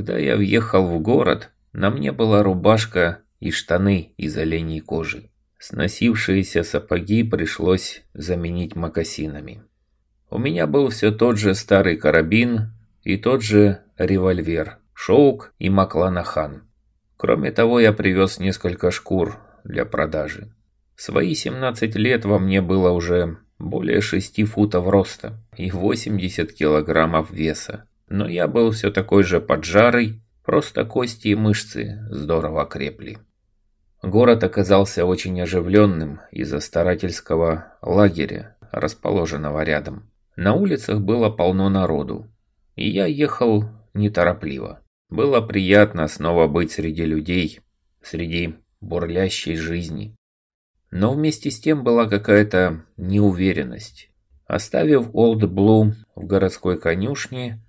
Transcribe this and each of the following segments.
Когда я въехал в город, на мне была рубашка и штаны из оленей кожи. Сносившиеся сапоги пришлось заменить мокасинами. У меня был все тот же старый карабин и тот же револьвер, шоук и макланахан. Кроме того, я привез несколько шкур для продажи. В свои 17 лет во мне было уже более 6 футов роста и 80 килограммов веса. Но я был все такой же поджарый, просто кости и мышцы здорово крепли. Город оказался очень оживленным из-за старательского лагеря, расположенного рядом. На улицах было полно народу, и я ехал неторопливо. Было приятно снова быть среди людей, среди бурлящей жизни. Но вместе с тем была какая-то неуверенность. Оставив Олд Блу в городской конюшне,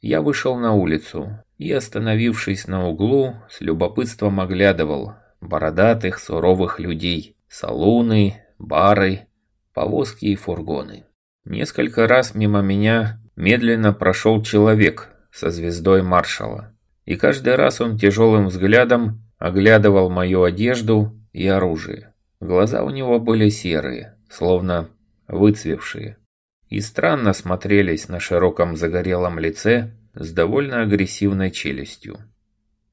я вышел на улицу и, остановившись на углу, с любопытством оглядывал бородатых, суровых людей, салуны, бары, повозки и фургоны. Несколько раз мимо меня медленно прошел человек со звездой маршала, и каждый раз он тяжелым взглядом оглядывал мою одежду и оружие. Глаза у него были серые, словно выцвевшие, и странно смотрелись на широком загорелом лице с довольно агрессивной челюстью.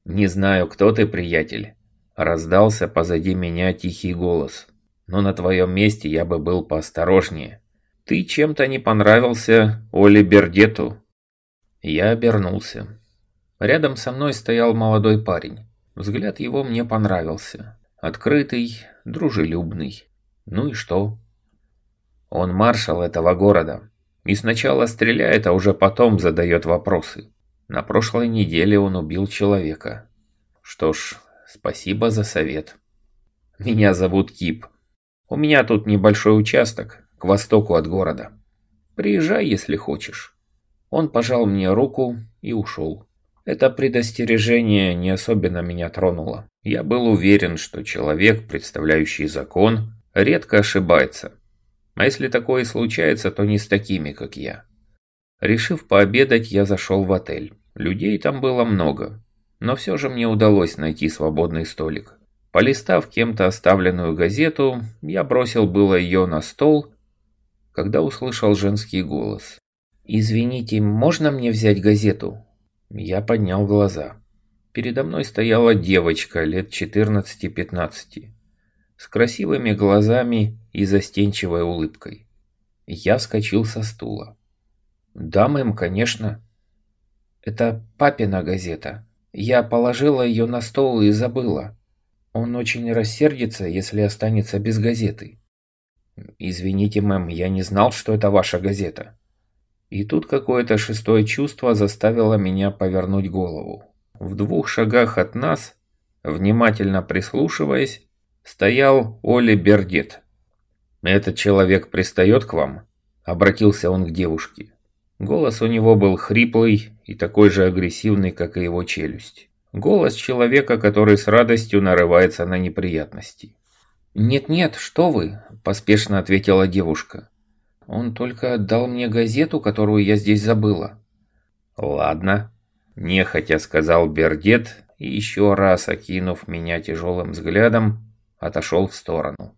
«Не знаю, кто ты, приятель», Раздался позади меня тихий голос. Но на твоем месте я бы был поосторожнее. Ты чем-то не понравился Оле Бердету. Я обернулся. Рядом со мной стоял молодой парень. Взгляд его мне понравился. Открытый, дружелюбный. Ну и что? Он маршал этого города. И сначала стреляет, а уже потом задает вопросы. На прошлой неделе он убил человека. Что ж, Спасибо за совет. Меня зовут Кип. У меня тут небольшой участок, к востоку от города. Приезжай, если хочешь. Он пожал мне руку и ушел. Это предостережение не особенно меня тронуло. Я был уверен, что человек, представляющий закон, редко ошибается. А если такое случается, то не с такими, как я. Решив пообедать, я зашел в отель. Людей там было много. Но все же мне удалось найти свободный столик. Полистав кем-то оставленную газету, я бросил было ее на стол, когда услышал женский голос. «Извините, можно мне взять газету?» Я поднял глаза. Передо мной стояла девочка лет 14-15, с красивыми глазами и застенчивой улыбкой. Я вскочил со стула. «Да, мэм, конечно. Это папина газета. Я положила ее на стол и забыла. Он очень рассердится, если останется без газеты. Извините, мэм, я не знал, что это ваша газета. И тут какое-то шестое чувство заставило меня повернуть голову. В двух шагах от нас, внимательно прислушиваясь, стоял Оли Бердет. «Этот человек пристает к вам?» – обратился он к девушке. Голос у него был хриплый и такой же агрессивный, как и его челюсть. Голос человека, который с радостью нарывается на неприятности. «Нет-нет, что вы?» – поспешно ответила девушка. «Он только отдал мне газету, которую я здесь забыла». «Ладно», – нехотя сказал Бердет и еще раз, окинув меня тяжелым взглядом, отошел в сторону.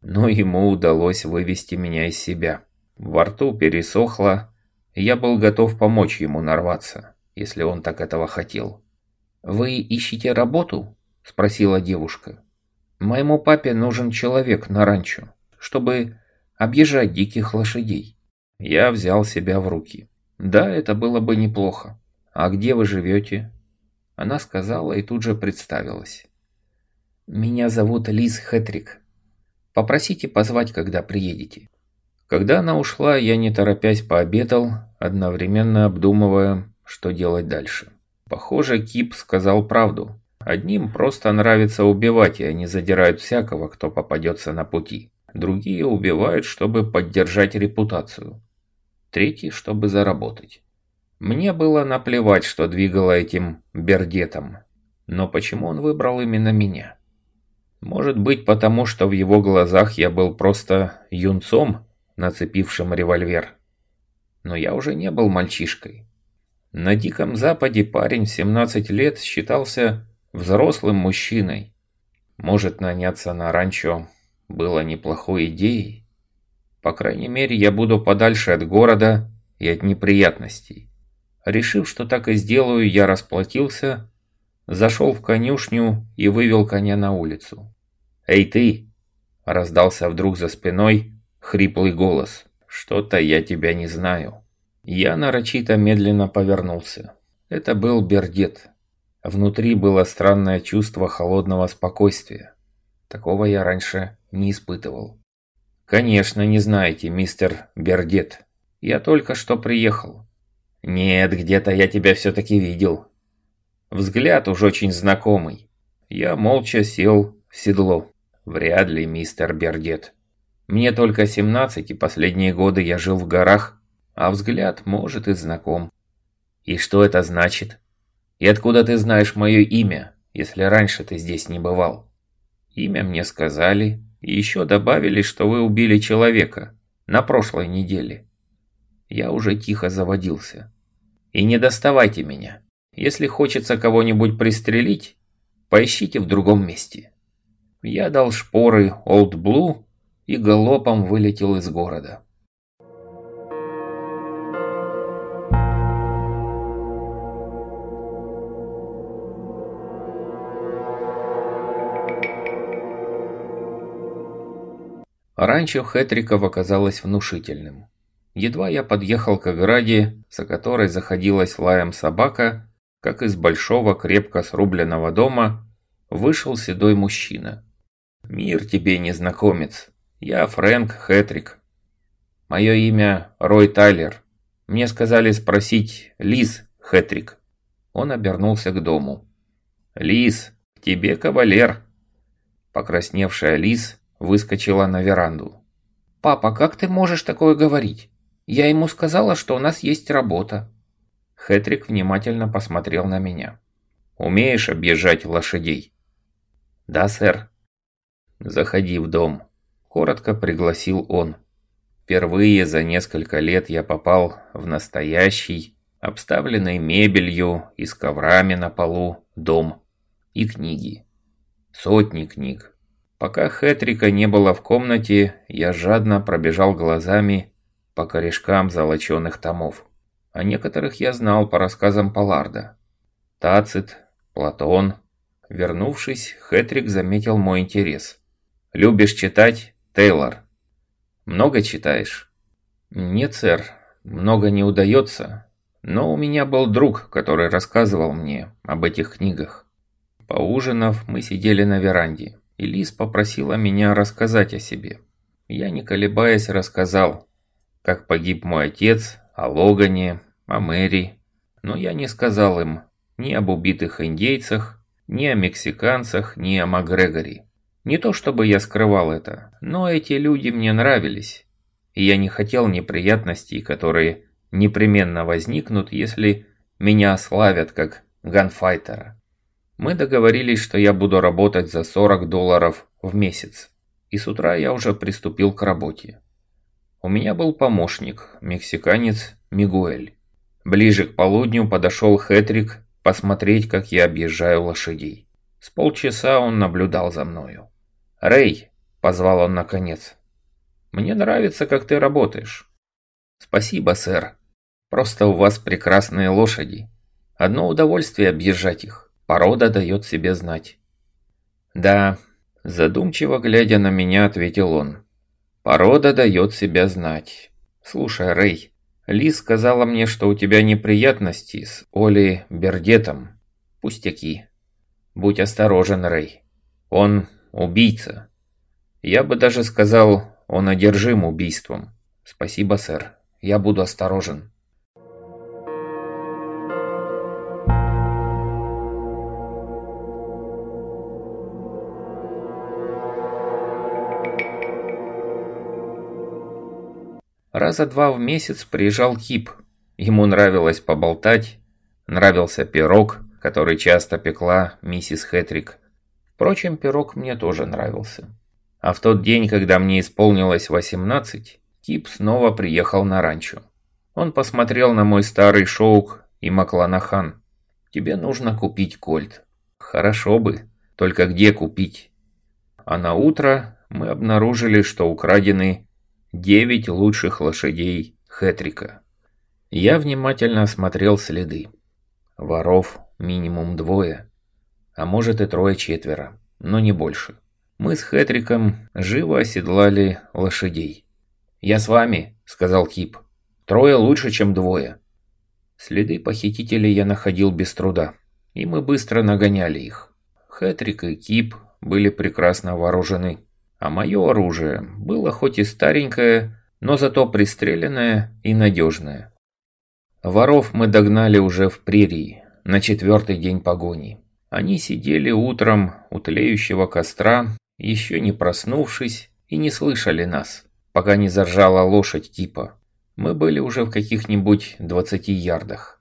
Но ему удалось вывести меня из себя. Во рту пересохло, я был готов помочь ему нарваться, если он так этого хотел. «Вы ищете работу?» – спросила девушка. «Моему папе нужен человек на ранчо, чтобы объезжать диких лошадей». Я взял себя в руки. «Да, это было бы неплохо. А где вы живете?» Она сказала и тут же представилась. «Меня зовут Лиз Хэтрик. Попросите позвать, когда приедете». Когда она ушла, я не торопясь пообедал, одновременно обдумывая, что делать дальше. Похоже, Кип сказал правду. Одним просто нравится убивать, и они задирают всякого, кто попадется на пути. Другие убивают, чтобы поддержать репутацию. Третий, чтобы заработать. Мне было наплевать, что двигало этим бердетом. Но почему он выбрал именно меня? Может быть, потому что в его глазах я был просто юнцом, нацепившим револьвер. Но я уже не был мальчишкой. На Диком Западе парень в 17 лет считался взрослым мужчиной. Может, наняться на ранчо было неплохой идеей? По крайней мере, я буду подальше от города и от неприятностей. Решив, что так и сделаю, я расплатился, зашел в конюшню и вывел коня на улицу. «Эй ты!» – раздался вдруг за спиной хриплый голос. «Что-то я тебя не знаю». Я нарочито медленно повернулся. Это был Бердет. Внутри было странное чувство холодного спокойствия. Такого я раньше не испытывал. «Конечно, не знаете, мистер Бердет. Я только что приехал». «Нет, где-то я тебя все-таки видел». Взгляд уж очень знакомый. Я молча сел в седло. Вряд ли, мистер Бердет. Мне только 17, и последние годы я жил в горах а взгляд, может, и знаком. И что это значит? И откуда ты знаешь мое имя, если раньше ты здесь не бывал? Имя мне сказали, и еще добавили, что вы убили человека на прошлой неделе. Я уже тихо заводился. И не доставайте меня. Если хочется кого-нибудь пристрелить, поищите в другом месте. Я дал шпоры Олд Блу и галопом вылетел из города. Ранчо Хэтриков оказалось внушительным. Едва я подъехал к ограде, за которой заходилась лаем собака, как из большого крепко срубленного дома вышел седой мужчина. «Мир тебе, незнакомец. Я Фрэнк Хэтрик. Мое имя Рой Тайлер. Мне сказали спросить Лиз Хэтрик». Он обернулся к дому. «Лиз, к тебе кавалер». Покрасневшая Лиз выскочила на веранду. «Папа, как ты можешь такое говорить? Я ему сказала, что у нас есть работа». Хэтрик внимательно посмотрел на меня. «Умеешь объезжать лошадей?» «Да, сэр». «Заходи в дом», – коротко пригласил он. Впервые за несколько лет я попал в настоящий, обставленный мебелью и с коврами на полу, дом и книги. Сотни книг, Пока Хэтрика не было в комнате, я жадно пробежал глазами по корешкам золоченых томов. О некоторых я знал по рассказам Паларда. Тацит, Платон. Вернувшись, Хэтрик заметил мой интерес. «Любишь читать, Тейлор?» «Много читаешь?» «Нет, сэр, много не удается. Но у меня был друг, который рассказывал мне об этих книгах. Поужинав, мы сидели на веранде и Лиз попросила меня рассказать о себе. Я, не колебаясь, рассказал, как погиб мой отец, о Логане, о Мэри, но я не сказал им ни об убитых индейцах, ни о мексиканцах, ни о Макгрегоре. Не то чтобы я скрывал это, но эти люди мне нравились, и я не хотел неприятностей, которые непременно возникнут, если меня славят как ганфайтера. Мы договорились, что я буду работать за 40 долларов в месяц. И с утра я уже приступил к работе. У меня был помощник, мексиканец Мигуэль. Ближе к полудню подошел Хэтрик посмотреть, как я объезжаю лошадей. С полчаса он наблюдал за мною. «Рэй!» – позвал он наконец. «Мне нравится, как ты работаешь». «Спасибо, сэр. Просто у вас прекрасные лошади. Одно удовольствие объезжать их. Порода дает себе знать. Да, задумчиво глядя на меня, ответил он. Порода дает себя знать. Слушай, Рэй, Лиз сказала мне, что у тебя неприятности с Оли Бердетом. Пустяки. Будь осторожен, Рэй. Он убийца. Я бы даже сказал, он одержим убийством. Спасибо, сэр. Я буду осторожен. Раза два в месяц приезжал Кип. Ему нравилось поболтать, нравился пирог, который часто пекла миссис Хэтрик. Впрочем, пирог мне тоже нравился. А в тот день, когда мне исполнилось 18, Кип снова приехал на ранчо. Он посмотрел на мой старый шоук и Макланахан. Тебе нужно купить кольт. Хорошо бы, только где купить? А на утро мы обнаружили, что украдены девять лучших лошадей Хэтрика. Я внимательно осмотрел следы. Воров минимум двое, а может и трое-четверо, но не больше. Мы с Хэтриком живо оседлали лошадей. «Я с вами», — сказал Кип. «Трое лучше, чем двое». Следы похитителей я находил без труда, и мы быстро нагоняли их. Хэтрик и Кип были прекрасно вооружены, а мое оружие было хоть и старенькое, но зато пристреленное и надежное. Воров мы догнали уже в прерии, на четвертый день погони. Они сидели утром у тлеющего костра, еще не проснувшись, и не слышали нас, пока не заржала лошадь типа. Мы были уже в каких-нибудь двадцати ярдах.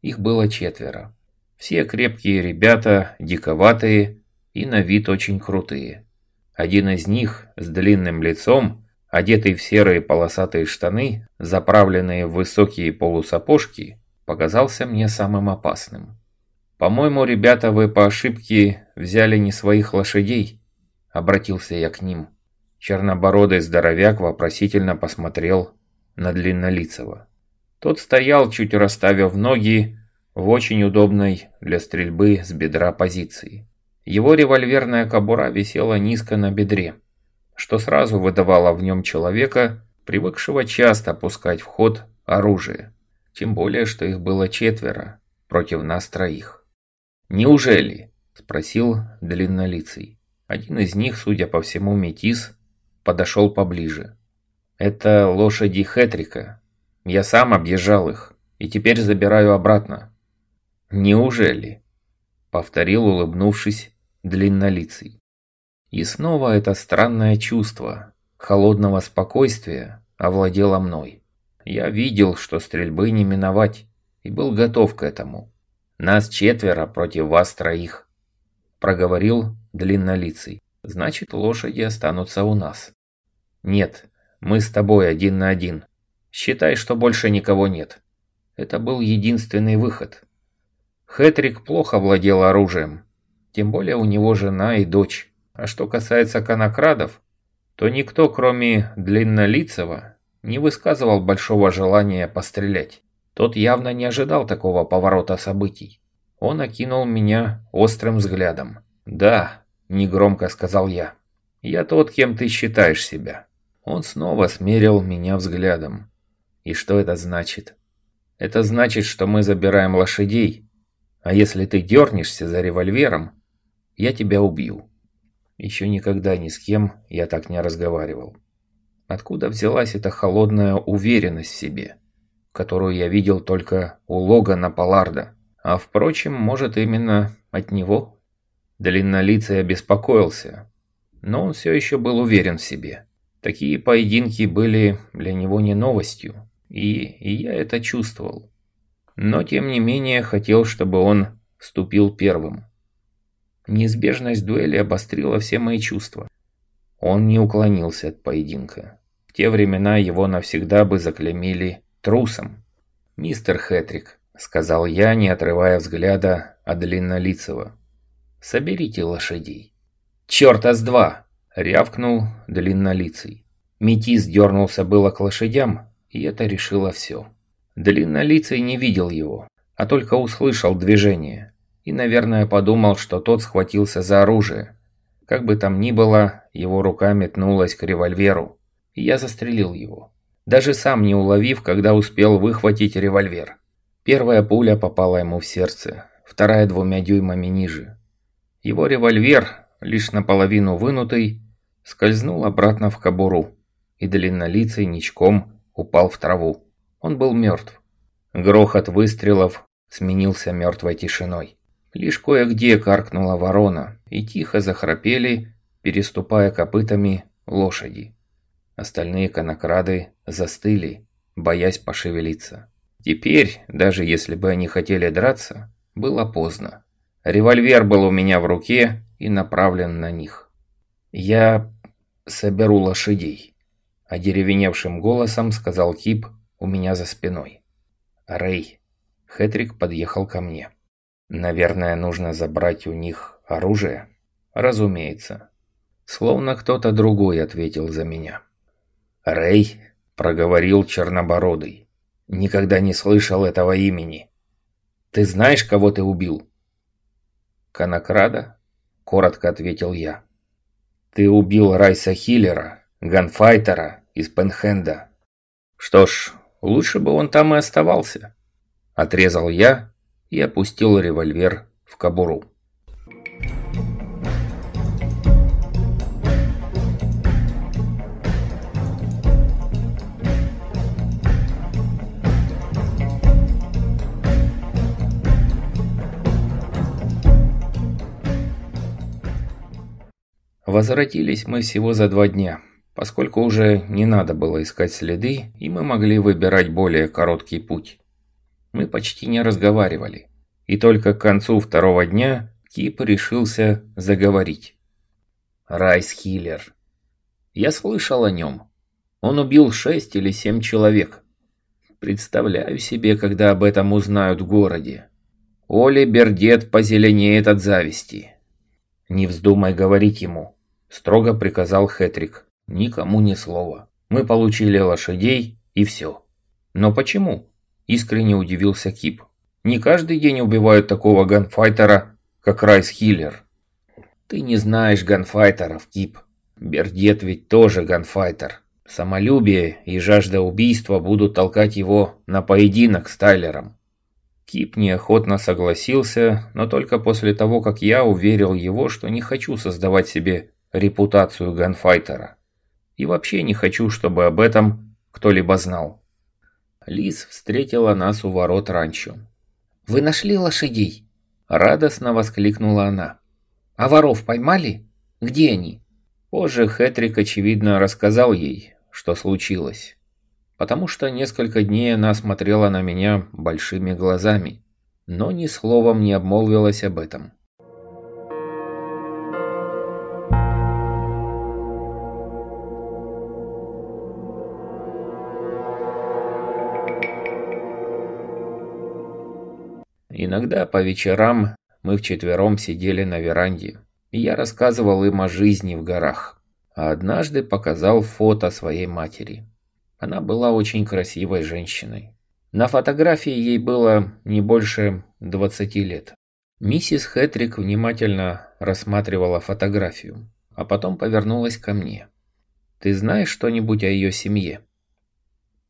Их было четверо. Все крепкие ребята, диковатые и на вид очень крутые. Один из них с длинным лицом, одетый в серые полосатые штаны, заправленные в высокие полусапожки, показался мне самым опасным. «По-моему, ребята, вы по ошибке взяли не своих лошадей», — обратился я к ним. Чернобородый здоровяк вопросительно посмотрел на Длиннолицего. Тот стоял, чуть расставив ноги, в очень удобной для стрельбы с бедра позиции. Его револьверная кобура висела низко на бедре, что сразу выдавало в нем человека, привыкшего часто пускать в ход оружие. Тем более, что их было четверо против нас троих. «Неужели?» – спросил длиннолицый. Один из них, судя по всему, метис, подошел поближе. «Это лошади Хэтрика. Я сам объезжал их и теперь забираю обратно. «Неужели?» — повторил, улыбнувшись, длиннолицый. И снова это странное чувство холодного спокойствия овладело мной. Я видел, что стрельбы не миновать, и был готов к этому. «Нас четверо против вас троих», — проговорил длиннолицый. «Значит, лошади останутся у нас». «Нет, мы с тобой один на один. Считай, что больше никого нет». Это был единственный выход. Хэтрик плохо владел оружием, тем более у него жена и дочь. А что касается конокрадов, то никто, кроме Длиннолицего, не высказывал большого желания пострелять. Тот явно не ожидал такого поворота событий. Он окинул меня острым взглядом. «Да», – негромко сказал я, – «я тот, кем ты считаешь себя». Он снова смерил меня взглядом. «И что это значит?» «Это значит, что мы забираем лошадей, а если ты дернешься за револьвером, я тебя убью. Еще никогда ни с кем я так не разговаривал. Откуда взялась эта холодная уверенность в себе, которую я видел только у Логана Паларда? А впрочем, может именно от него? Длиннолицый обеспокоился, но он все еще был уверен в себе. Такие поединки были для него не новостью, и, и я это чувствовал но тем не менее хотел, чтобы он вступил первым. Неизбежность дуэли обострила все мои чувства. Он не уклонился от поединка. В те времена его навсегда бы заклемили трусом. «Мистер Хэтрик», — сказал я, не отрывая взгляда от длиннолицего, — «соберите лошадей». «Чёрта с два!» — рявкнул длиннолицый. Метис дернулся было к лошадям, и это решило все. Длиннолицый не видел его, а только услышал движение и, наверное, подумал, что тот схватился за оружие. Как бы там ни было, его рука метнулась к револьверу, и я застрелил его. Даже сам не уловив, когда успел выхватить револьвер. Первая пуля попала ему в сердце, вторая двумя дюймами ниже. Его револьвер, лишь наполовину вынутый, скользнул обратно в кобуру, и длиннолицый ничком упал в траву. Он был мертв. Грохот выстрелов сменился мертвой тишиной. Лишь кое-где каркнула ворона, и тихо захрапели, переступая копытами, лошади. Остальные конокрады застыли, боясь пошевелиться. Теперь, даже если бы они хотели драться, было поздно. Револьвер был у меня в руке и направлен на них. «Я соберу лошадей», – одеревеневшим голосом сказал Кип, у меня за спиной. «Рэй, Хэтрик подъехал ко мне. Наверное, нужно забрать у них оружие? Разумеется. Словно кто-то другой ответил за меня. «Рэй», — проговорил Чернобородый, — «никогда не слышал этого имени. Ты знаешь, кого ты убил?» «Конокрада?» — коротко ответил я. «Ты убил Райса Хиллера, ганфайтера из Пенхенда. Что ж, лучше бы он там и оставался». Отрезал я и опустил револьвер в кобуру. Возвратились мы всего за два дня, поскольку уже не надо было искать следы, и мы могли выбирать более короткий путь. Мы почти не разговаривали, и только к концу второго дня Кип решился заговорить. Райс Хиллер. Я слышал о нем. Он убил шесть или семь человек. Представляю себе, когда об этом узнают в городе. Оли Бердет позеленеет от зависти. Не вздумай говорить ему. Строго приказал Хэтрик. Никому ни слова. Мы получили лошадей и все. Но почему? Искренне удивился Кип. Не каждый день убивают такого ганфайтера, как Райс Хиллер. Ты не знаешь ганфайтеров, Кип. Бердет ведь тоже ганфайтер. Самолюбие и жажда убийства будут толкать его на поединок с Тайлером. Кип неохотно согласился, но только после того, как я уверил его, что не хочу создавать себе репутацию ганфайтера. И вообще не хочу, чтобы об этом кто-либо знал. Лиз встретила нас у ворот ранчо. «Вы нашли лошадей?» Радостно воскликнула она. «А воров поймали? Где они?» Позже Хэтрик, очевидно, рассказал ей, что случилось. Потому что несколько дней она смотрела на меня большими глазами, но ни словом не обмолвилась об этом. Иногда по вечерам мы вчетвером сидели на веранде, и я рассказывал им о жизни в горах. А однажды показал фото своей матери. Она была очень красивой женщиной. На фотографии ей было не больше 20 лет. Миссис Хэтрик внимательно рассматривала фотографию, а потом повернулась ко мне. «Ты знаешь что-нибудь о ее семье?»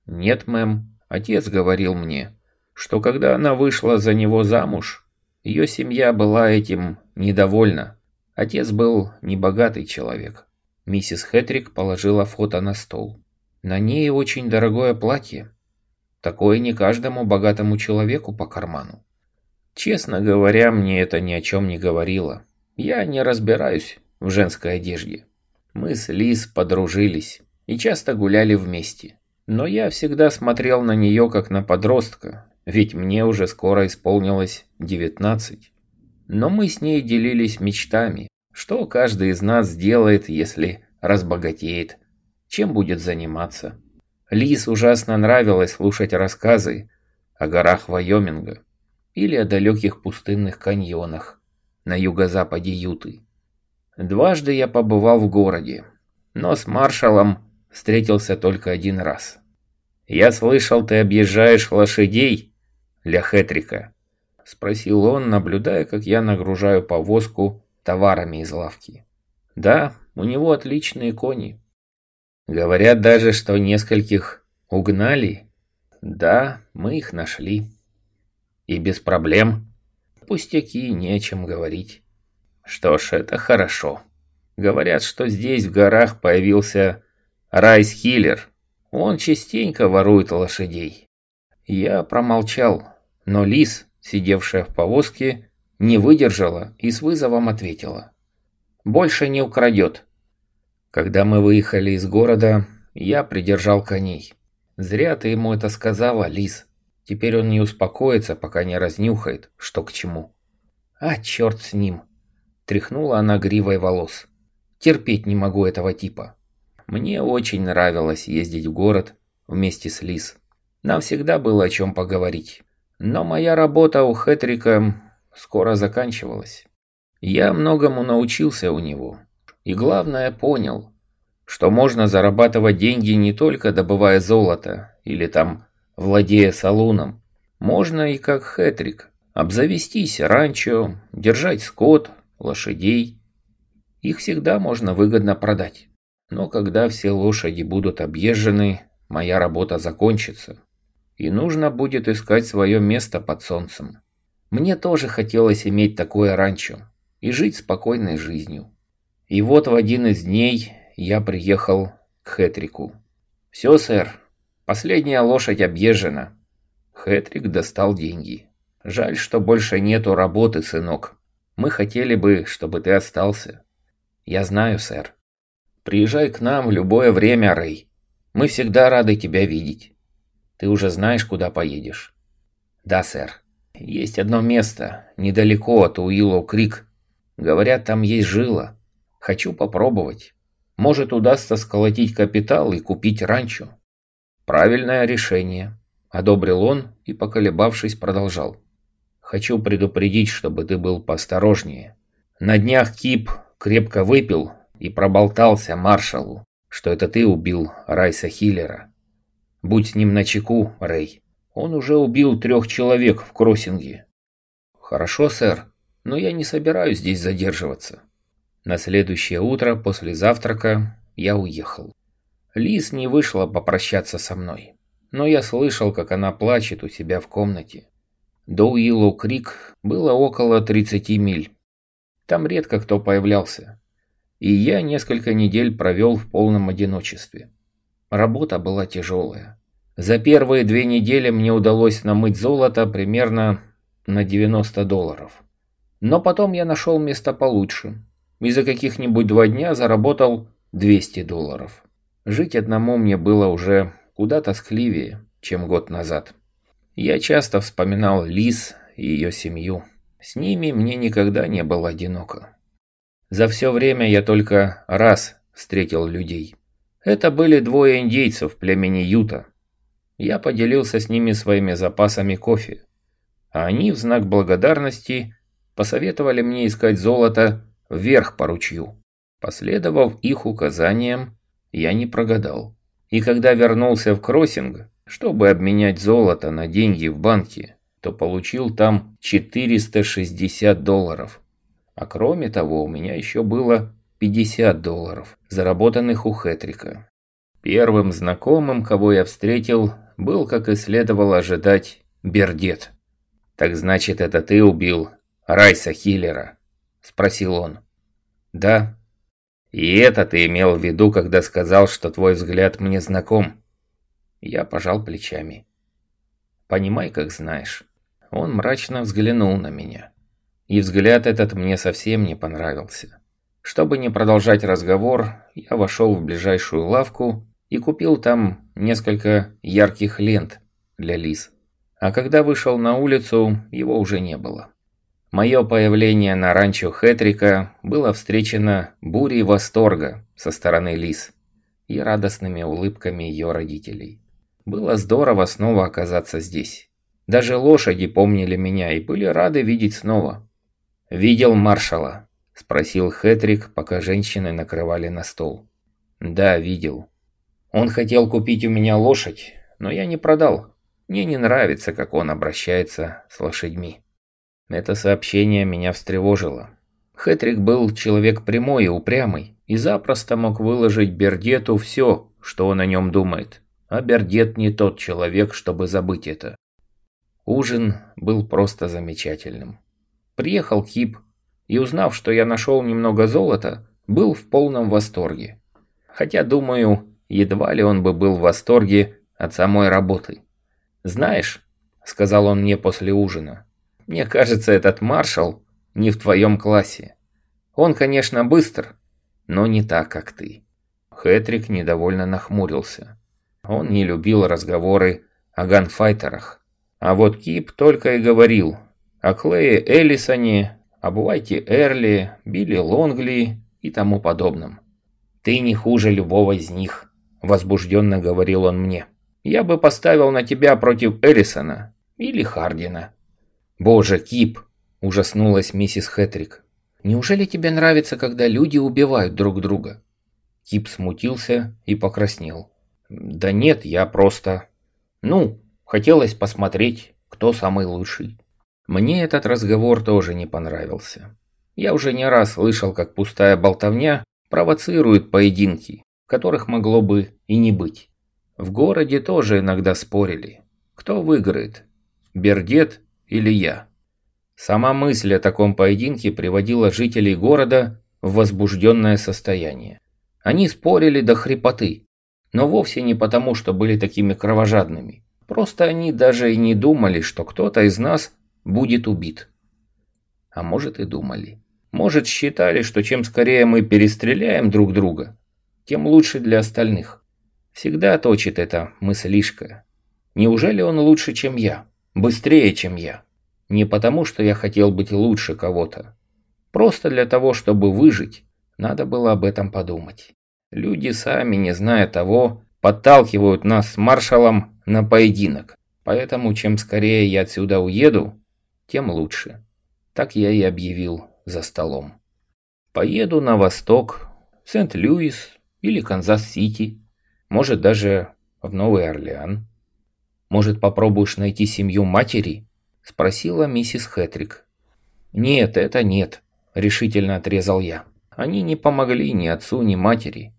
«Нет, мэм. Отец говорил мне, что когда она вышла за него замуж, ее семья была этим недовольна. Отец был небогатый человек. Миссис Хэтрик положила фото на стол. На ней очень дорогое платье. Такое не каждому богатому человеку по карману. Честно говоря, мне это ни о чем не говорило. Я не разбираюсь в женской одежде. Мы с Лиз подружились и часто гуляли вместе. Но я всегда смотрел на нее как на подростка, ведь мне уже скоро исполнилось 19. Но мы с ней делились мечтами, что каждый из нас сделает, если разбогатеет, чем будет заниматься. Лиз ужасно нравилось слушать рассказы о горах Вайоминга или о далеких пустынных каньонах на юго-западе Юты. Дважды я побывал в городе, но с маршалом встретился только один раз. «Я слышал, ты объезжаешь лошадей для Хэтрика?» – спросил он, наблюдая, как я нагружаю повозку товарами из лавки. «Да, у него отличные кони. Говорят даже, что нескольких угнали. Да, мы их нашли. И без проблем. Пустяки, не о чем говорить. Что ж, это хорошо. Говорят, что здесь в горах появился Райс Хиллер. Он частенько ворует лошадей. Я промолчал, но Лис, сидевшая в повозке, не выдержала и с вызовом ответила. «Больше не украдет». Когда мы выехали из города, я придержал коней. «Зря ты ему это сказала, Лис. Теперь он не успокоится, пока не разнюхает, что к чему». «А, черт с ним!» Тряхнула она гривой волос. «Терпеть не могу этого типа». Мне очень нравилось ездить в город вместе с Лис. Нам всегда было о чем поговорить. Но моя работа у Хэтрика скоро заканчивалась. Я многому научился у него. И главное понял, что можно зарабатывать деньги не только добывая золото или там владея салуном. Можно и как Хэтрик, обзавестись ранчо, держать скот, лошадей. Их всегда можно выгодно продать. Но когда все лошади будут объезжены, моя работа закончится. И нужно будет искать свое место под солнцем. Мне тоже хотелось иметь такое ранчо и жить спокойной жизнью. И вот в один из дней я приехал к Хэтрику. «Все, сэр, последняя лошадь объезжена». Хэтрик достал деньги. «Жаль, что больше нету работы, сынок. Мы хотели бы, чтобы ты остался». «Я знаю, сэр». «Приезжай к нам в любое время, Рэй. Мы всегда рады тебя видеть. Ты уже знаешь, куда поедешь?» «Да, сэр. Есть одно место, недалеко от Уиллоу Крик. Говорят, там есть жила. Хочу попробовать. Может, удастся сколотить капитал и купить ранчо». «Правильное решение», – одобрил он и, поколебавшись, продолжал. «Хочу предупредить, чтобы ты был поосторожнее. На днях Кип крепко выпил и проболтался маршалу, что это ты убил Райса Хиллера. Будь с ним начеку, Рэй. Он уже убил трех человек в кроссинге. Хорошо, сэр, но я не собираюсь здесь задерживаться. На следующее утро после завтрака я уехал. Лиз не вышла попрощаться со мной, но я слышал, как она плачет у себя в комнате. До Уиллоу Крик было около 30 миль. Там редко кто появлялся и я несколько недель провел в полном одиночестве. Работа была тяжелая. За первые две недели мне удалось намыть золото примерно на 90 долларов. Но потом я нашел место получше, и за каких-нибудь два дня заработал 200 долларов. Жить одному мне было уже куда тоскливее, чем год назад. Я часто вспоминал Лиз и ее семью. С ними мне никогда не было одиноко. За все время я только раз встретил людей. Это были двое индейцев племени Юта. Я поделился с ними своими запасами кофе. А они в знак благодарности посоветовали мне искать золото вверх по ручью. Последовав их указаниям, я не прогадал. И когда вернулся в кроссинг, чтобы обменять золото на деньги в банке, то получил там 460 долларов. А кроме того, у меня еще было 50 долларов, заработанных у Хэтрика. Первым знакомым, кого я встретил, был, как и следовало ожидать, Бердет. «Так значит, это ты убил Райса Хиллера?» – спросил он. «Да». «И это ты имел в виду, когда сказал, что твой взгляд мне знаком?» Я пожал плечами. «Понимай, как знаешь». Он мрачно взглянул на меня. И взгляд этот мне совсем не понравился. Чтобы не продолжать разговор, я вошел в ближайшую лавку и купил там несколько ярких лент для лис. А когда вышел на улицу, его уже не было. Мое появление на ранчо Хэтрика было встречено бурей восторга со стороны лис и радостными улыбками ее родителей. Было здорово снова оказаться здесь. Даже лошади помнили меня и были рады видеть снова. «Видел маршала?» – спросил Хэтрик, пока женщины накрывали на стол. «Да, видел. Он хотел купить у меня лошадь, но я не продал. Мне не нравится, как он обращается с лошадьми». Это сообщение меня встревожило. Хэтрик был человек прямой и упрямый, и запросто мог выложить Бердету все, что он о нем думает. А Бердет не тот человек, чтобы забыть это. Ужин был просто замечательным. Приехал Кип и, узнав, что я нашел немного золота, был в полном восторге. Хотя, думаю, едва ли он бы был в восторге от самой работы. «Знаешь», — сказал он мне после ужина, — «мне кажется, этот маршал не в твоем классе. Он, конечно, быстр, но не так, как ты». Хэтрик недовольно нахмурился. Он не любил разговоры о ганфайтерах. А вот Кип только и говорил, о Клее Эллисоне, об Уайте Эрли, Билли Лонгли и тому подобном. «Ты не хуже любого из них», – возбужденно говорил он мне. «Я бы поставил на тебя против Эллисона. Или Хардина. Боже, Кип, ужаснулась миссис Хэтрик. Неужели тебе нравится, когда люди убивают друг друга? Кип смутился и покраснел. Да нет, я просто... Ну, хотелось посмотреть, кто самый лучший. Мне этот разговор тоже не понравился. Я уже не раз слышал, как пустая болтовня провоцирует поединки, которых могло бы и не быть. В городе тоже иногда спорили, кто выиграет, Бердет или я. Сама мысль о таком поединке приводила жителей города в возбужденное состояние. Они спорили до хрипоты, но вовсе не потому, что были такими кровожадными. Просто они даже и не думали, что кто-то из нас будет убит. А может и думали. Может считали, что чем скорее мы перестреляем друг друга, тем лучше для остальных. Всегда точит эта мыслишка. Неужели он лучше, чем я? Быстрее, чем я? Не потому, что я хотел быть лучше кого-то. Просто для того, чтобы выжить, надо было об этом подумать. Люди сами, не зная того, подталкивают нас с маршалом на поединок. Поэтому чем скорее я отсюда уеду, тем лучше. Так я и объявил за столом. Поеду на восток, Сент-Луис или Канзас-Сити, может даже в Новый Орлеан. Может попробуешь найти семью матери? Спросила миссис Хэтрик. Нет, это нет, решительно отрезал я. Они не помогли ни отцу, ни матери.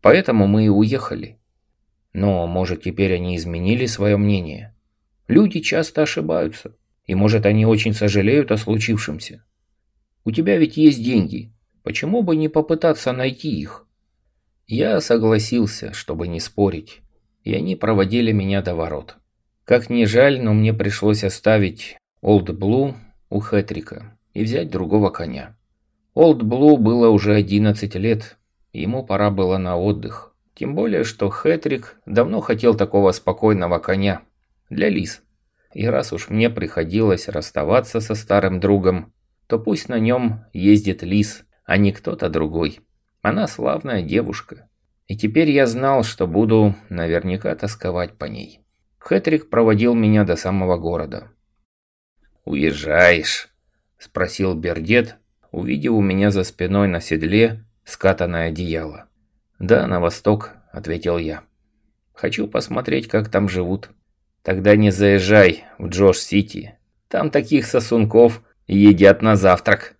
Поэтому мы и уехали. Но, может, теперь они изменили свое мнение. Люди часто ошибаются. И, может, они очень сожалеют о случившемся. У тебя ведь есть деньги. Почему бы не попытаться найти их? Я согласился, чтобы не спорить. И они проводили меня до ворот. Как ни жаль, но мне пришлось оставить Олд Блу у Хэтрика и взять другого коня. Олд Блу было уже 11 лет, Ему пора было на отдых. Тем более, что Хэтрик давно хотел такого спокойного коня. Для лис. И раз уж мне приходилось расставаться со старым другом, то пусть на нем ездит лис, а не кто-то другой. Она славная девушка. И теперь я знал, что буду наверняка тосковать по ней. Хэтрик проводил меня до самого города. «Уезжаешь?» – спросил Бердет, увидев у меня за спиной на седле скатанное одеяло. «Да, на восток», — ответил я. «Хочу посмотреть, как там живут». «Тогда не заезжай в Джош-Сити. Там таких сосунков едят на завтрак».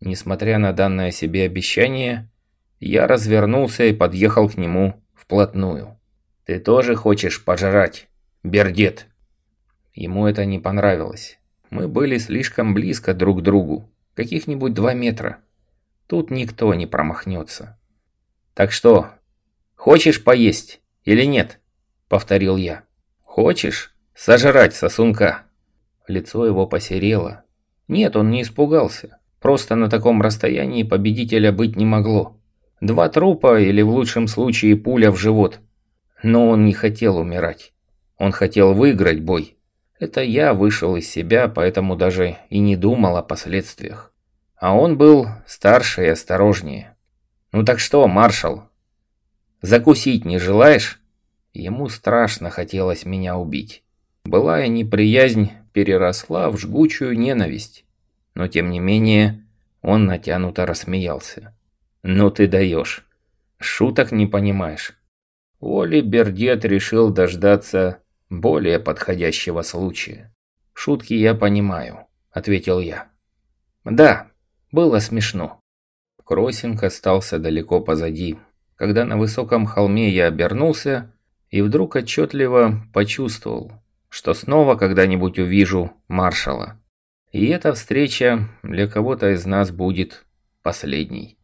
Несмотря на данное себе обещание, я развернулся и подъехал к нему вплотную. «Ты тоже хочешь пожрать, Бердет?» Ему это не понравилось. Мы были слишком близко друг к другу, каких-нибудь два метра. Тут никто не промахнется. «Так что, хочешь поесть или нет?» – повторил я. «Хочешь сожрать сосунка?» Лицо его посерело. Нет, он не испугался. Просто на таком расстоянии победителя быть не могло. Два трупа или в лучшем случае пуля в живот. Но он не хотел умирать. Он хотел выиграть бой. Это я вышел из себя, поэтому даже и не думал о последствиях. А он был старше и осторожнее. «Ну так что, маршал, закусить не желаешь?» Ему страшно хотелось меня убить. Былая неприязнь переросла в жгучую ненависть. Но тем не менее, он натянуто рассмеялся. «Ну ты даешь. Шуток не понимаешь». Оли Бердет решил дождаться более подходящего случая. «Шутки я понимаю», — ответил я. «Да, было смешно. Кроссинг остался далеко позади. Когда на высоком холме я обернулся и вдруг отчетливо почувствовал, что снова когда-нибудь увижу маршала. И эта встреча для кого-то из нас будет последней.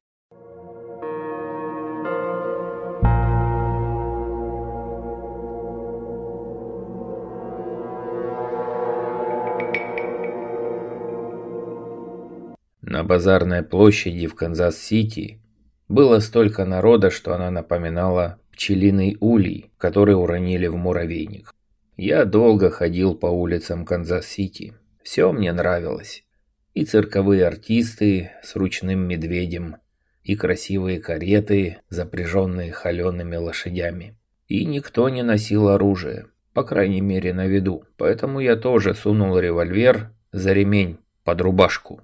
На базарной площади в Канзас-Сити было столько народа, что она напоминала пчелиный улей, который уронили в муравейник. Я долго ходил по улицам Канзас-Сити. Все мне нравилось. И цирковые артисты с ручным медведем, и красивые кареты, запряженные холеными лошадями. И никто не носил оружие. по крайней мере на виду, поэтому я тоже сунул револьвер за ремень под рубашку.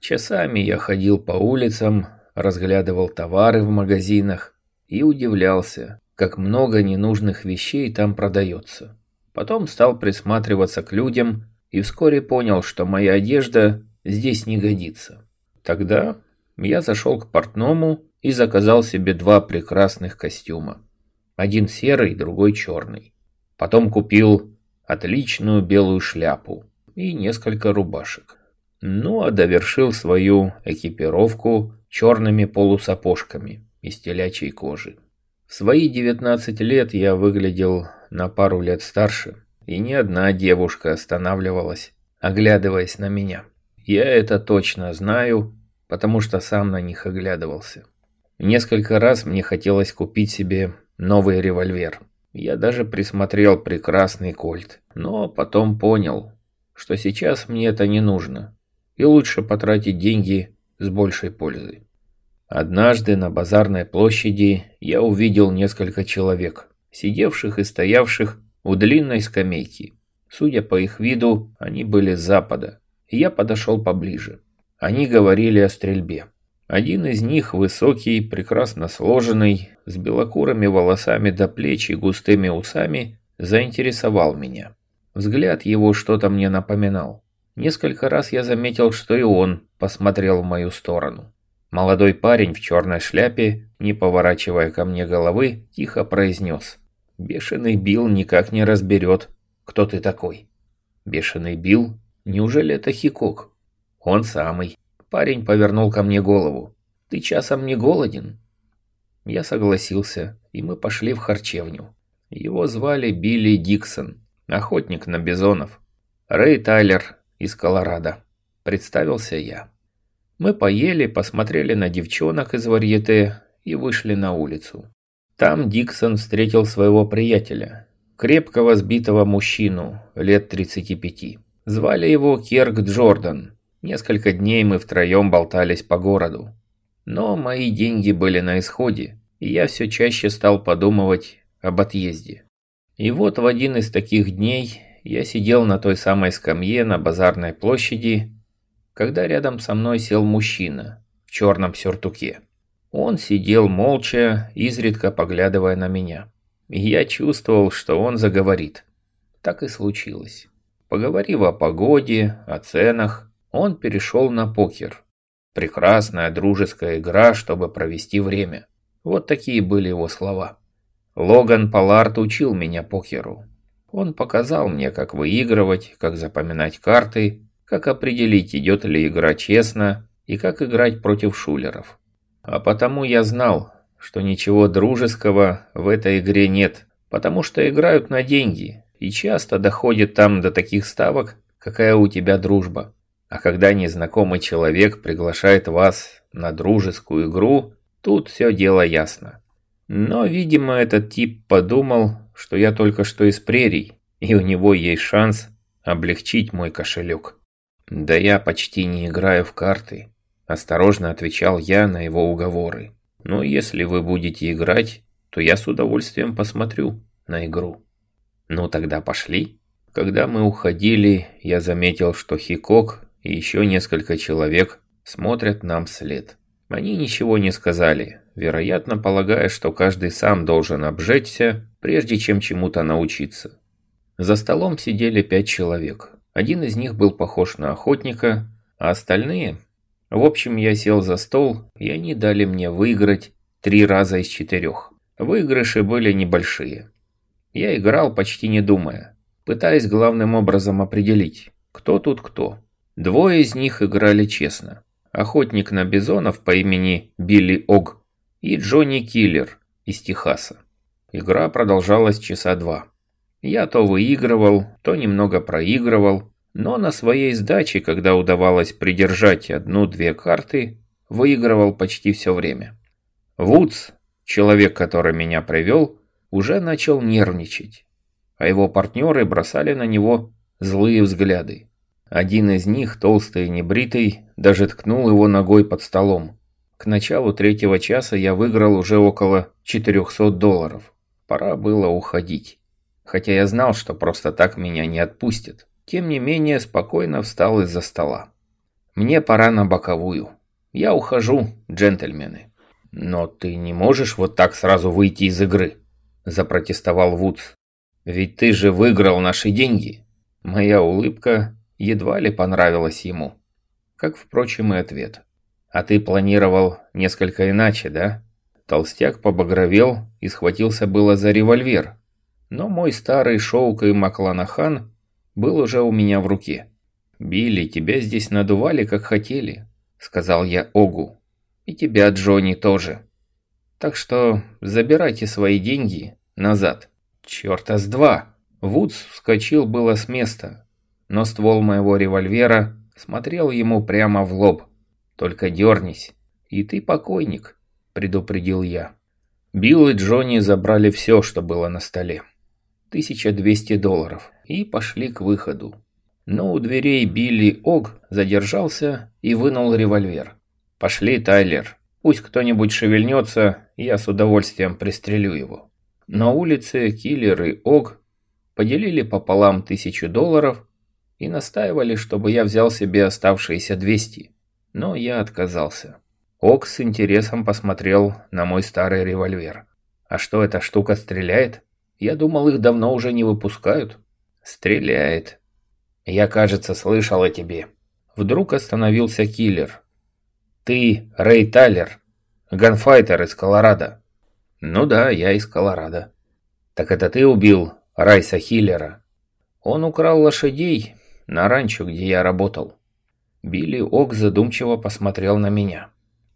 Часами я ходил по улицам, разглядывал товары в магазинах и удивлялся, как много ненужных вещей там продается. Потом стал присматриваться к людям и вскоре понял, что моя одежда здесь не годится. Тогда я зашел к портному и заказал себе два прекрасных костюма. Один серый, другой черный. Потом купил отличную белую шляпу и несколько рубашек. Ну а довершил свою экипировку черными полусапожками из телячьей кожи. В свои 19 лет я выглядел на пару лет старше, и ни одна девушка останавливалась, оглядываясь на меня. Я это точно знаю, потому что сам на них оглядывался. Несколько раз мне хотелось купить себе новый револьвер. Я даже присмотрел прекрасный кольт, но потом понял, что сейчас мне это не нужно, и лучше потратить деньги с большей пользой. Однажды на базарной площади я увидел несколько человек, сидевших и стоявших у длинной скамейки. Судя по их виду, они были с запада, и я подошел поближе. Они говорили о стрельбе. Один из них, высокий, прекрасно сложенный, с белокурыми волосами до плеч и густыми усами, заинтересовал меня. Взгляд его что-то мне напоминал. Несколько раз я заметил, что и он посмотрел в мою сторону. Молодой парень в черной шляпе, не поворачивая ко мне головы, тихо произнес. «Бешеный Билл никак не разберет, кто ты такой». «Бешеный Билл? Неужели это Хикок?» «Он самый». Парень повернул ко мне голову. «Ты часом не голоден?» Я согласился, и мы пошли в харчевню. Его звали Билли Диксон, охотник на бизонов. Рэй Тайлер из Колорадо. Представился я. Мы поели, посмотрели на девчонок из варьете и вышли на улицу. Там Диксон встретил своего приятеля, крепкого сбитого мужчину, лет 35. Звали его Керк Джордан. Несколько дней мы втроем болтались по городу. Но мои деньги были на исходе, и я все чаще стал подумывать об отъезде. И вот в один из таких дней я сидел на той самой скамье на базарной площади когда рядом со мной сел мужчина в черном сюртуке. Он сидел молча, изредка поглядывая на меня. И я чувствовал, что он заговорит. Так и случилось. Поговорив о погоде, о ценах, он перешел на покер. Прекрасная дружеская игра, чтобы провести время. Вот такие были его слова. Логан Паларт учил меня покеру. Он показал мне, как выигрывать, как запоминать карты как определить, идет ли игра честно и как играть против шулеров. А потому я знал, что ничего дружеского в этой игре нет, потому что играют на деньги и часто доходит там до таких ставок, какая у тебя дружба. А когда незнакомый человек приглашает вас на дружескую игру, тут все дело ясно. Но, видимо, этот тип подумал, что я только что из прерий, и у него есть шанс облегчить мой кошелек. «Да я почти не играю в карты», – осторожно отвечал я на его уговоры. «Но если вы будете играть, то я с удовольствием посмотрю на игру». «Ну тогда пошли». Когда мы уходили, я заметил, что Хикок и еще несколько человек смотрят нам вслед. Они ничего не сказали, вероятно, полагая, что каждый сам должен обжечься, прежде чем чему-то научиться. За столом сидели пять человек. Один из них был похож на охотника, а остальные... В общем, я сел за стол, и они дали мне выиграть три раза из четырех. Выигрыши были небольшие. Я играл почти не думая, пытаясь главным образом определить, кто тут кто. Двое из них играли честно. Охотник на бизонов по имени Билли Ог и Джонни Киллер из Техаса. Игра продолжалась часа два. Я то выигрывал, то немного проигрывал, но на своей сдаче, когда удавалось придержать одну-две карты, выигрывал почти все время. Вудс, человек, который меня привел, уже начал нервничать, а его партнеры бросали на него злые взгляды. Один из них, толстый и небритый, даже ткнул его ногой под столом. К началу третьего часа я выиграл уже около 400 долларов. Пора было уходить. Хотя я знал, что просто так меня не отпустят. Тем не менее, спокойно встал из-за стола. «Мне пора на боковую. Я ухожу, джентльмены». «Но ты не можешь вот так сразу выйти из игры», – запротестовал Вудс. «Ведь ты же выиграл наши деньги». Моя улыбка едва ли понравилась ему. Как, впрочем, и ответ. «А ты планировал несколько иначе, да?» Толстяк побагровел и схватился было за револьвер. Но мой старый шелк и Макланахан был уже у меня в руке. «Билли, тебя здесь надували, как хотели», — сказал я Огу. «И тебя, Джонни, тоже. Так что забирайте свои деньги назад». «Чёрта с два!» Вудс вскочил было с места, но ствол моего револьвера смотрел ему прямо в лоб. «Только дернись, и ты покойник», — предупредил я. Билл и Джонни забрали все, что было на столе. 1200 долларов и пошли к выходу. Но у дверей Билли Ог задержался и вынул револьвер. «Пошли, Тайлер. Пусть кто-нибудь шевельнется, я с удовольствием пристрелю его». На улице Киллер и Ог поделили пополам тысячу долларов и настаивали, чтобы я взял себе оставшиеся 200. Но я отказался. Ог с интересом посмотрел на мой старый револьвер. «А что, эта штука стреляет? Я думал, их давно уже не выпускают». «Стреляет». «Я, кажется, слышал о тебе». Вдруг остановился киллер. «Ты Рэй Тайлер, ганфайтер из Колорадо». «Ну да, я из Колорадо». «Так это ты убил Райса Хиллера?» «Он украл лошадей на ранчо, где я работал». Билли Ок задумчиво посмотрел на меня.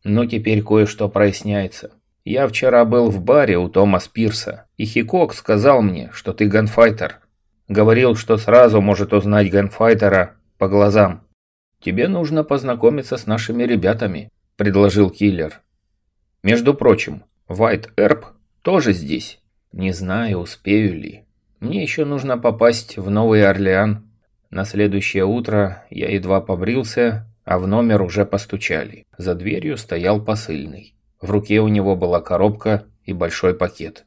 «Ну, теперь кое-что проясняется. Я вчера был в баре у Тома Спирса, и Хикок сказал мне, что ты ганфайтер. Говорил, что сразу может узнать ганфайтера по глазам. «Тебе нужно познакомиться с нашими ребятами», – предложил киллер. «Между прочим, Вайт Эрп тоже здесь. Не знаю, успею ли. Мне еще нужно попасть в Новый Орлеан. На следующее утро я едва побрился, а в номер уже постучали. За дверью стоял посыльный. В руке у него была коробка и большой пакет.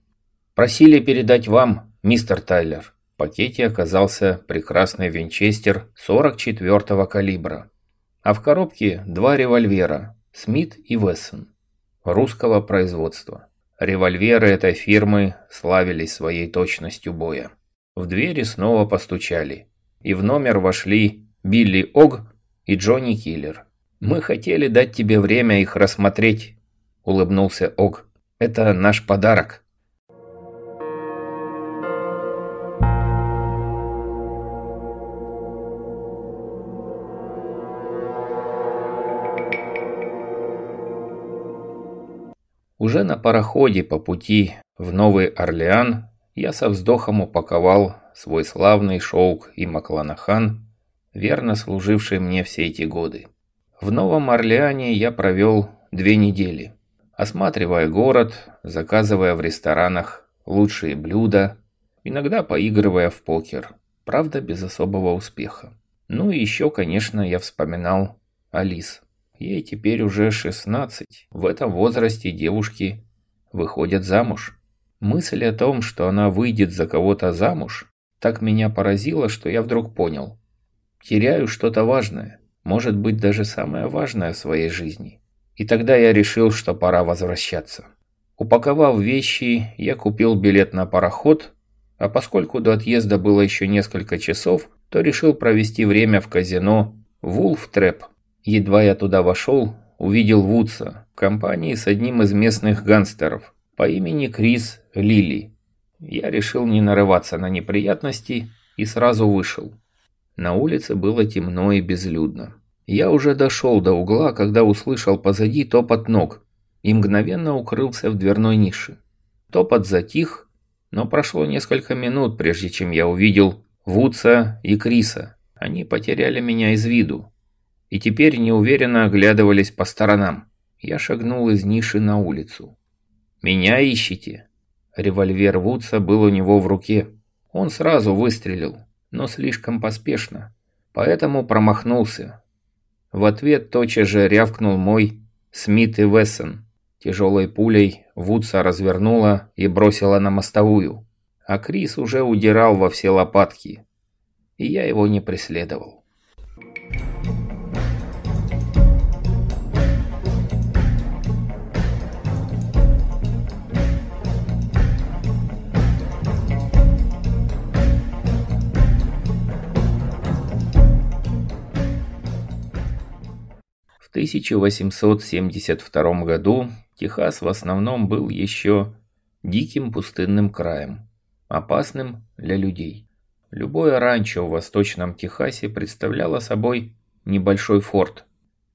«Просили передать вам, мистер Тайлер», пакете оказался прекрасный винчестер 44-го калибра, а в коробке два револьвера Смит и Вессон русского производства. Револьверы этой фирмы славились своей точностью боя. В двери снова постучали, и в номер вошли Билли Ог и Джонни Киллер. «Мы хотели дать тебе время их рассмотреть», – улыбнулся Ог. «Это наш подарок». Уже на пароходе по пути в Новый Орлеан я со вздохом упаковал свой славный шелк и Макланахан, верно служивший мне все эти годы. В Новом Орлеане я провел две недели, осматривая город, заказывая в ресторанах лучшие блюда, иногда поигрывая в покер, правда без особого успеха. Ну и еще, конечно, я вспоминал Алис. Ей теперь уже 16. В этом возрасте девушки выходят замуж. Мысль о том, что она выйдет за кого-то замуж, так меня поразила, что я вдруг понял. Теряю что-то важное, может быть даже самое важное в своей жизни. И тогда я решил, что пора возвращаться. Упаковав вещи, я купил билет на пароход, а поскольку до отъезда было еще несколько часов, то решил провести время в казино «Вулф Трэп». Едва я туда вошел, увидел Вудса в компании с одним из местных гангстеров по имени Крис Лили. Я решил не нарываться на неприятности и сразу вышел. На улице было темно и безлюдно. Я уже дошел до угла, когда услышал позади топот ног и мгновенно укрылся в дверной нише. Топот затих, но прошло несколько минут, прежде чем я увидел Вудса и Криса. Они потеряли меня из виду и теперь неуверенно оглядывались по сторонам. Я шагнул из ниши на улицу. «Меня ищите?» Револьвер Вудса был у него в руке. Он сразу выстрелил, но слишком поспешно, поэтому промахнулся. В ответ тотчас же рявкнул мой Смит и Вессон. Тяжелой пулей Вудса развернула и бросила на мостовую. а Крис уже удирал во все лопатки, и я его не преследовал. В 1872 году Техас в основном был еще диким пустынным краем, опасным для людей. Любое ранчо в Восточном Техасе представляло собой небольшой форт,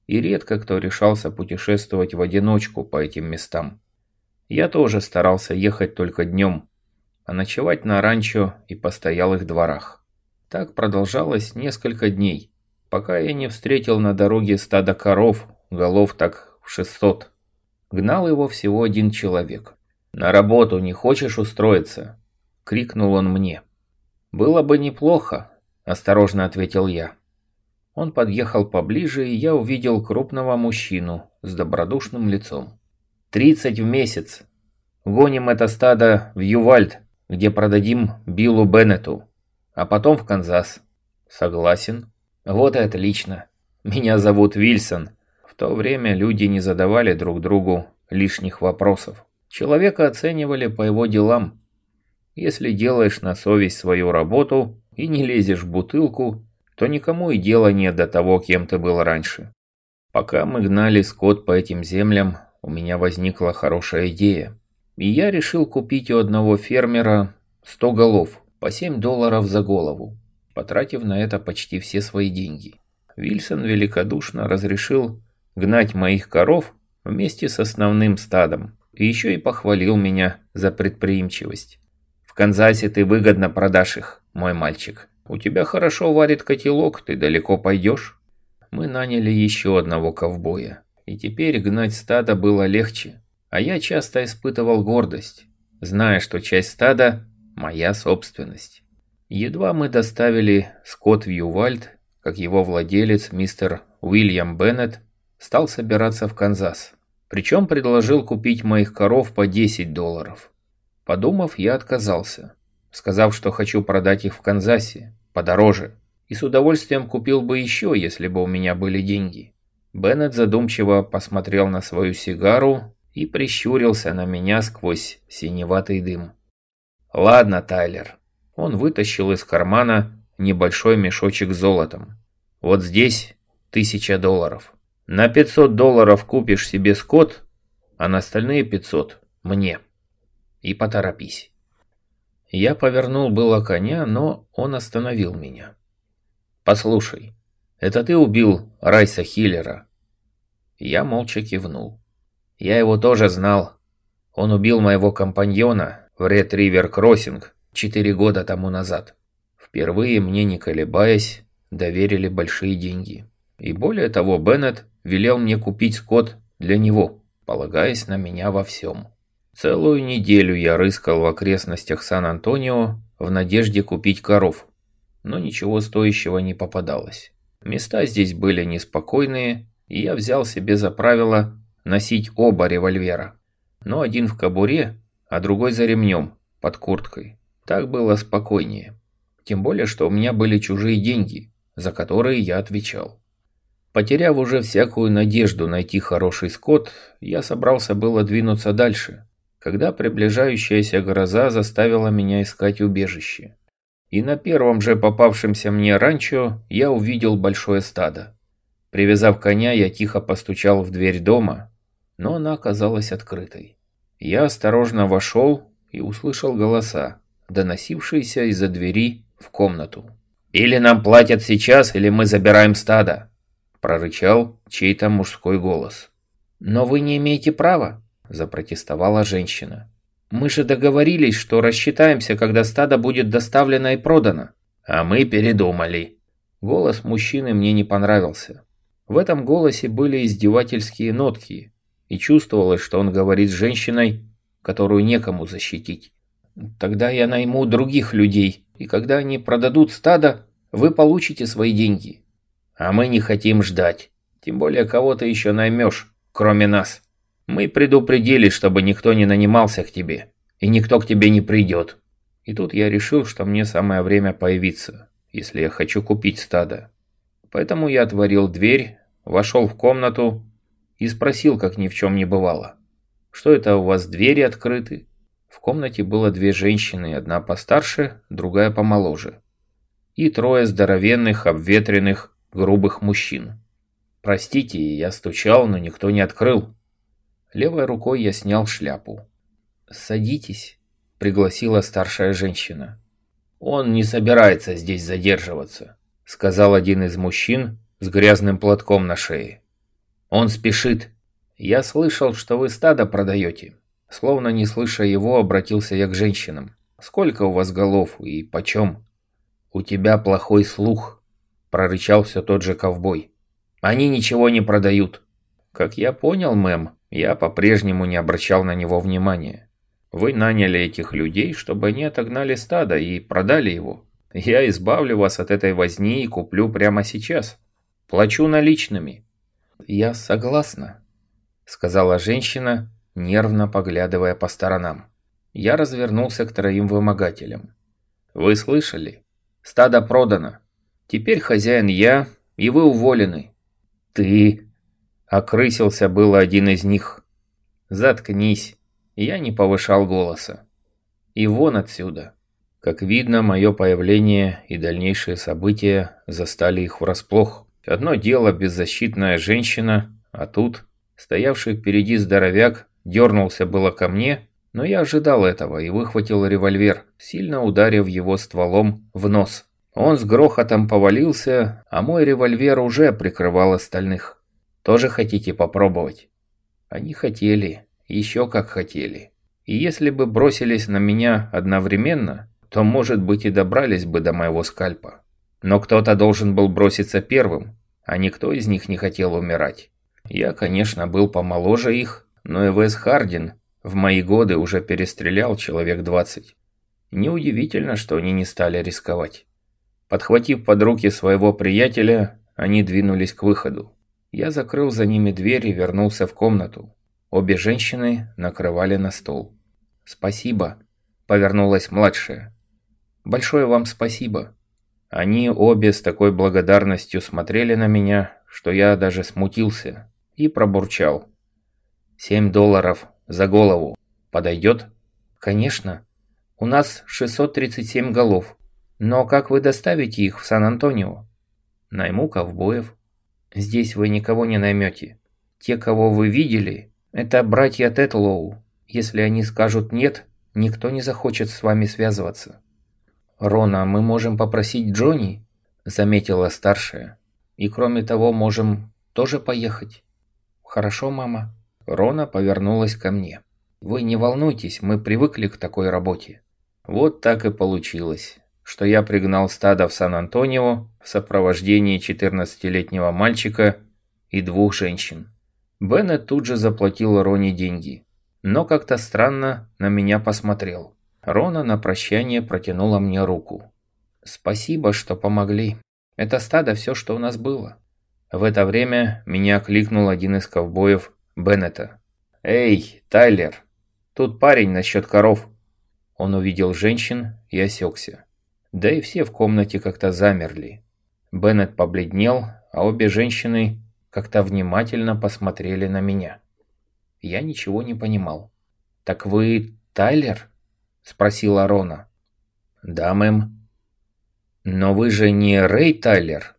и редко кто решался путешествовать в одиночку по этим местам. Я тоже старался ехать только днем, а ночевать на ранчо и постоялых дворах. Так продолжалось несколько дней, пока я не встретил на дороге стадо коров, голов так в 600. Гнал его всего один человек. «На работу не хочешь устроиться?» — крикнул он мне. «Было бы неплохо», — осторожно ответил я. Он подъехал поближе, и я увидел крупного мужчину с добродушным лицом. «Тридцать в месяц. Гоним это стадо в Ювальд, где продадим Биллу Беннету, а потом в Канзас». «Согласен», вот и отлично. Меня зовут Вильсон. В то время люди не задавали друг другу лишних вопросов. Человека оценивали по его делам. Если делаешь на совесть свою работу и не лезешь в бутылку, то никому и дела нет до того, кем ты был раньше. Пока мы гнали скот по этим землям, у меня возникла хорошая идея. И я решил купить у одного фермера 100 голов по 7 долларов за голову потратив на это почти все свои деньги. Вильсон великодушно разрешил гнать моих коров вместе с основным стадом и еще и похвалил меня за предприимчивость. «В Канзасе ты выгодно продашь их, мой мальчик. У тебя хорошо варит котелок, ты далеко пойдешь?» Мы наняли еще одного ковбоя, и теперь гнать стадо было легче, а я часто испытывал гордость, зная, что часть стада – моя собственность. Едва мы доставили скот в Ювальд, как его владелец, мистер Уильям Беннет, стал собираться в Канзас. Причем предложил купить моих коров по 10 долларов. Подумав, я отказался, сказав, что хочу продать их в Канзасе, подороже, и с удовольствием купил бы еще, если бы у меня были деньги. Беннет задумчиво посмотрел на свою сигару и прищурился на меня сквозь синеватый дым. «Ладно, Тайлер, он вытащил из кармана небольшой мешочек с золотом. «Вот здесь тысяча долларов. На 500 долларов купишь себе скот, а на остальные 500 – мне. И поторопись». Я повернул было коня, но он остановил меня. «Послушай, это ты убил Райса Хиллера?» Я молча кивнул. «Я его тоже знал. Он убил моего компаньона в Ред Ривер Кроссинг четыре года тому назад. Впервые мне, не колебаясь, доверили большие деньги. И более того, Беннет велел мне купить скот для него, полагаясь на меня во всем. Целую неделю я рыскал в окрестностях Сан-Антонио в надежде купить коров, но ничего стоящего не попадалось. Места здесь были неспокойные, и я взял себе за правило носить оба револьвера. Но один в кобуре, а другой за ремнем, под курткой. Так было спокойнее. Тем более, что у меня были чужие деньги, за которые я отвечал. Потеряв уже всякую надежду найти хороший скот, я собрался было двинуться дальше, когда приближающаяся гроза заставила меня искать убежище. И на первом же попавшемся мне ранчо я увидел большое стадо. Привязав коня, я тихо постучал в дверь дома, но она оказалась открытой. Я осторожно вошел и услышал голоса доносившиеся из-за двери в комнату. «Или нам платят сейчас, или мы забираем стадо», – прорычал чей-то мужской голос. «Но вы не имеете права», – запротестовала женщина. «Мы же договорились, что рассчитаемся, когда стадо будет доставлено и продано». «А мы передумали». Голос мужчины мне не понравился. В этом голосе были издевательские нотки, и чувствовалось, что он говорит с женщиной, которую некому защитить. Тогда я найму других людей, и когда они продадут стадо, вы получите свои деньги. А мы не хотим ждать. Тем более кого-то еще наймешь, кроме нас. Мы предупредили, чтобы никто не нанимался к тебе, и никто к тебе не придет. И тут я решил, что мне самое время появиться, если я хочу купить стадо. Поэтому я отворил дверь, вошел в комнату и спросил, как ни в чем не бывало. «Что это у вас двери открыты?» В комнате было две женщины, одна постарше, другая помоложе. И трое здоровенных, обветренных, грубых мужчин. «Простите, я стучал, но никто не открыл». Левой рукой я снял шляпу. «Садитесь», — пригласила старшая женщина. «Он не собирается здесь задерживаться», — сказал один из мужчин с грязным платком на шее. «Он спешит. Я слышал, что вы стадо продаете». Словно не слыша его, обратился я к женщинам. «Сколько у вас голов и почем?» «У тебя плохой слух», — прорычал все тот же ковбой. «Они ничего не продают». «Как я понял, мэм, я по-прежнему не обращал на него внимания. Вы наняли этих людей, чтобы они отогнали стадо и продали его. Я избавлю вас от этой возни и куплю прямо сейчас. Плачу наличными». «Я согласна», — сказала женщина, нервно поглядывая по сторонам. Я развернулся к троим вымогателям. «Вы слышали? Стадо продано. Теперь хозяин я, и вы уволены». «Ты...» — окрысился было один из них. «Заткнись». Я не повышал голоса. «И вон отсюда». Как видно, мое появление и дальнейшие события застали их врасплох. Одно дело беззащитная женщина, а тут стоявший впереди здоровяк Дернулся было ко мне, но я ожидал этого и выхватил револьвер, сильно ударив его стволом в нос. Он с грохотом повалился, а мой револьвер уже прикрывал остальных. Тоже хотите попробовать? Они хотели, еще как хотели. И если бы бросились на меня одновременно, то, может быть, и добрались бы до моего скальпа. Но кто-то должен был броситься первым, а никто из них не хотел умирать. Я, конечно, был помоложе их, но и Вес Хардин в мои годы уже перестрелял человек двадцать. Неудивительно, что они не стали рисковать. Подхватив под руки своего приятеля, они двинулись к выходу. Я закрыл за ними дверь и вернулся в комнату. Обе женщины накрывали на стол. «Спасибо», — повернулась младшая. «Большое вам спасибо». Они обе с такой благодарностью смотрели на меня, что я даже смутился и пробурчал. Семь долларов за голову. Подойдет? Конечно. У нас 637 голов. Но как вы доставите их в Сан-Антонио? Найму ковбоев. Здесь вы никого не наймете. Те, кого вы видели, это братья Тетлоу. Если они скажут «нет», никто не захочет с вами связываться. «Рона, мы можем попросить Джонни?» – заметила старшая. «И кроме того, можем тоже поехать». «Хорошо, мама». Рона повернулась ко мне. «Вы не волнуйтесь, мы привыкли к такой работе». Вот так и получилось, что я пригнал стадо в Сан-Антонио в сопровождении 14-летнего мальчика и двух женщин. Беннет тут же заплатил Роне деньги, но как-то странно на меня посмотрел. Рона на прощание протянула мне руку. «Спасибо, что помогли. Это стадо все, что у нас было». В это время меня кликнул один из ковбоев Беннета. «Эй, Тайлер, тут парень насчет коров». Он увидел женщин и осекся. Да и все в комнате как-то замерли. Беннет побледнел, а обе женщины как-то внимательно посмотрели на меня. Я ничего не понимал. «Так вы Тайлер?» – спросила Рона. «Да, мэм». «Но вы же не Рэй Тайлер?»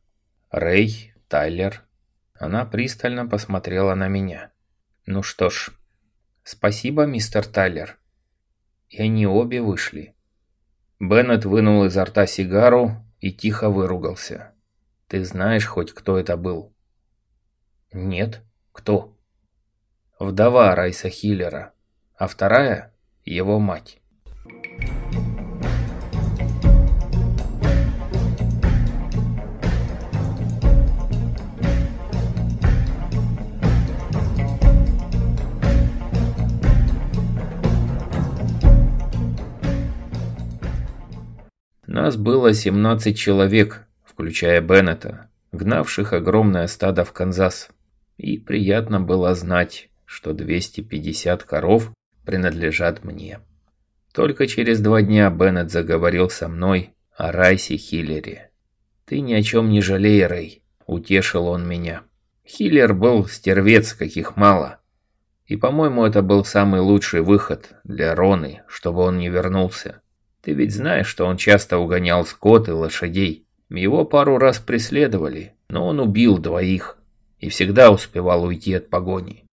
«Рэй, Тайлер». Она пристально посмотрела на меня. Ну что ж, спасибо, мистер Тайлер. И они обе вышли. Беннет вынул изо рта сигару и тихо выругался. Ты знаешь хоть, кто это был? Нет. Кто? Вдова Райса Хиллера, а вторая – его мать. Нас было 17 человек, включая Беннета, гнавших огромное стадо в Канзас. И приятно было знать, что 250 коров принадлежат мне. Только через два дня Беннет заговорил со мной о Райсе Хиллере. «Ты ни о чем не жалей, Рэй», — утешил он меня. Хиллер был стервец, каких мало. И, по-моему, это был самый лучший выход для Роны, чтобы он не вернулся. Ты ведь знаешь, что он часто угонял скот и лошадей. Его пару раз преследовали, но он убил двоих и всегда успевал уйти от погони.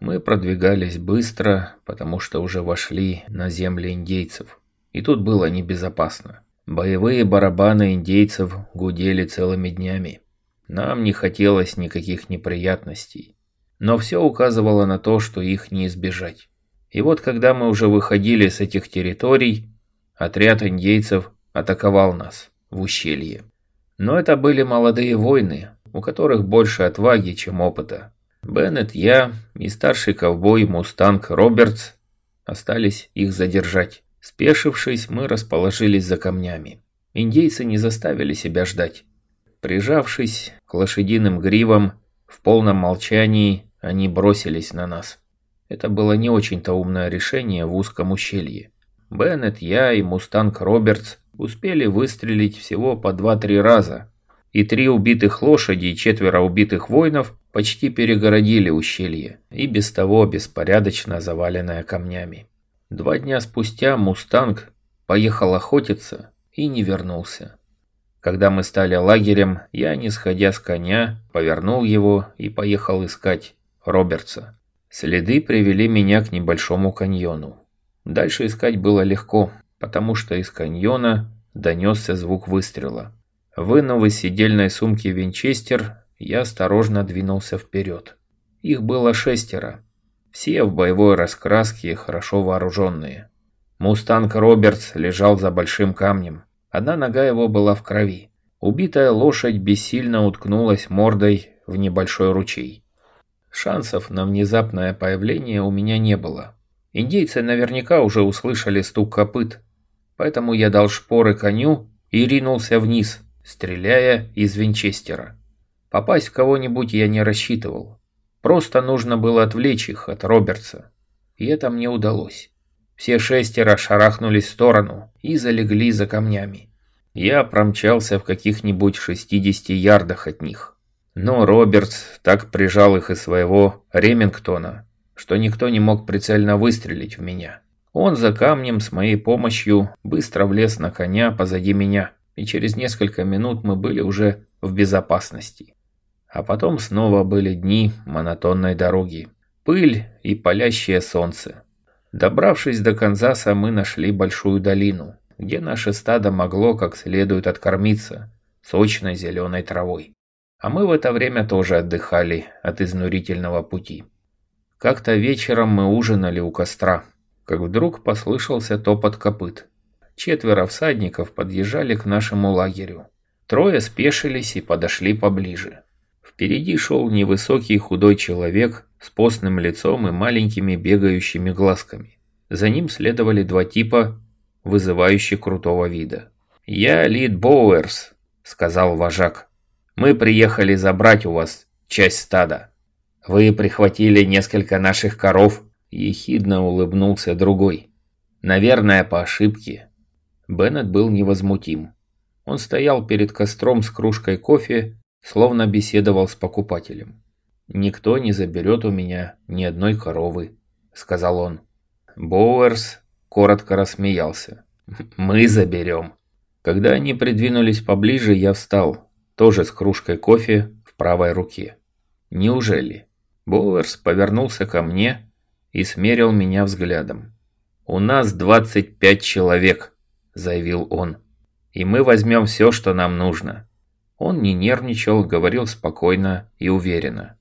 Мы продвигались быстро, потому что уже вошли на земли индейцев. И тут было небезопасно. Боевые барабаны индейцев гудели целыми днями. Нам не хотелось никаких неприятностей. Но все указывало на то, что их не избежать. И вот когда мы уже выходили с этих территорий, отряд индейцев атаковал нас в ущелье. Но это были молодые воины, у которых больше отваги, чем опыта. Беннет, я и старший ковбой Мустанг Робертс остались их задержать. Спешившись, мы расположились за камнями. Индейцы не заставили себя ждать. Прижавшись к лошадиным гривам, в полном молчании они бросились на нас. Это было не очень-то умное решение в узком ущелье. Беннет, я и Мустанг Робертс успели выстрелить всего по два-три раза, и три убитых лошади и четверо убитых воинов почти перегородили ущелье, и без того беспорядочно заваленное камнями. Два дня спустя «Мустанг» поехал охотиться и не вернулся. Когда мы стали лагерем, я, не сходя с коня, повернул его и поехал искать Робертса. Следы привели меня к небольшому каньону. Дальше искать было легко, потому что из каньона донесся звук выстрела. Вынув из сидельной сумки винчестер, я осторожно двинулся вперед. Их было шестеро. Все в боевой раскраске и хорошо вооруженные. Мустанг Робертс лежал за большим камнем. Одна нога его была в крови. Убитая лошадь бессильно уткнулась мордой в небольшой ручей. Шансов на внезапное появление у меня не было. Индейцы наверняка уже услышали стук копыт, поэтому я дал шпоры коню и ринулся вниз, стреляя из винчестера. Попасть в кого-нибудь я не рассчитывал. Просто нужно было отвлечь их от Робертса. И это мне удалось. Все шестеро шарахнулись в сторону и залегли за камнями. Я промчался в каких-нибудь 60 ярдах от них. Но Робертс так прижал их из своего Ремингтона, что никто не мог прицельно выстрелить в меня. Он за камнем с моей помощью быстро влез на коня позади меня и через несколько минут мы были уже в безопасности. А потом снова были дни монотонной дороги, пыль и палящее солнце. Добравшись до Канзаса, мы нашли большую долину, где наше стадо могло как следует откормиться сочной зеленой травой. А мы в это время тоже отдыхали от изнурительного пути. Как-то вечером мы ужинали у костра, как вдруг послышался топот копыт. Четверо всадников подъезжали к нашему лагерю. Трое спешились и подошли поближе. Впереди шел невысокий худой человек с постным лицом и маленькими бегающими глазками. За ним следовали два типа, вызывающие крутого вида. «Я Лид Боуэрс», — сказал вожак. «Мы приехали забрать у вас часть стада. Вы прихватили несколько наших коров», — ехидно улыбнулся другой. «Наверное, по ошибке. Беннет был невозмутим. Он стоял перед костром с кружкой кофе, словно беседовал с покупателем. «Никто не заберет у меня ни одной коровы», — сказал он. Боуэрс коротко рассмеялся. «Мы заберем». Когда они придвинулись поближе, я встал, тоже с кружкой кофе в правой руке. «Неужели?» Боуэрс повернулся ко мне и смерил меня взглядом. «У нас двадцать пять человек», – заявил он. «И мы возьмем все, что нам нужно». Он не нервничал, говорил спокойно и уверенно.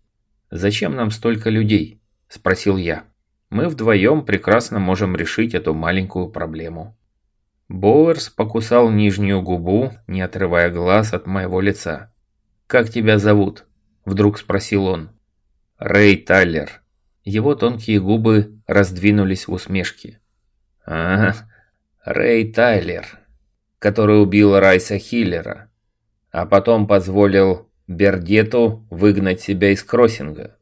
«Зачем нам столько людей?» – спросил я. «Мы вдвоем прекрасно можем решить эту маленькую проблему». Боуэрс покусал нижнюю губу, не отрывая глаз от моего лица. «Как тебя зовут?» – вдруг спросил он. «Рэй Тайлер». Его тонкие губы раздвинулись в усмешке. «А, Рэй Тайлер, который убил Райса Хиллера, а потом позволил Бердету выгнать себя из кроссинга.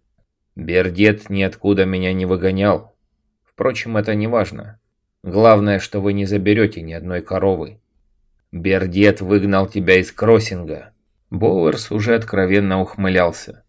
Бердет ниоткуда меня не выгонял. Впрочем, это не важно. Главное, что вы не заберете ни одной коровы. Бердет выгнал тебя из кроссинга. Боуэрс уже откровенно ухмылялся.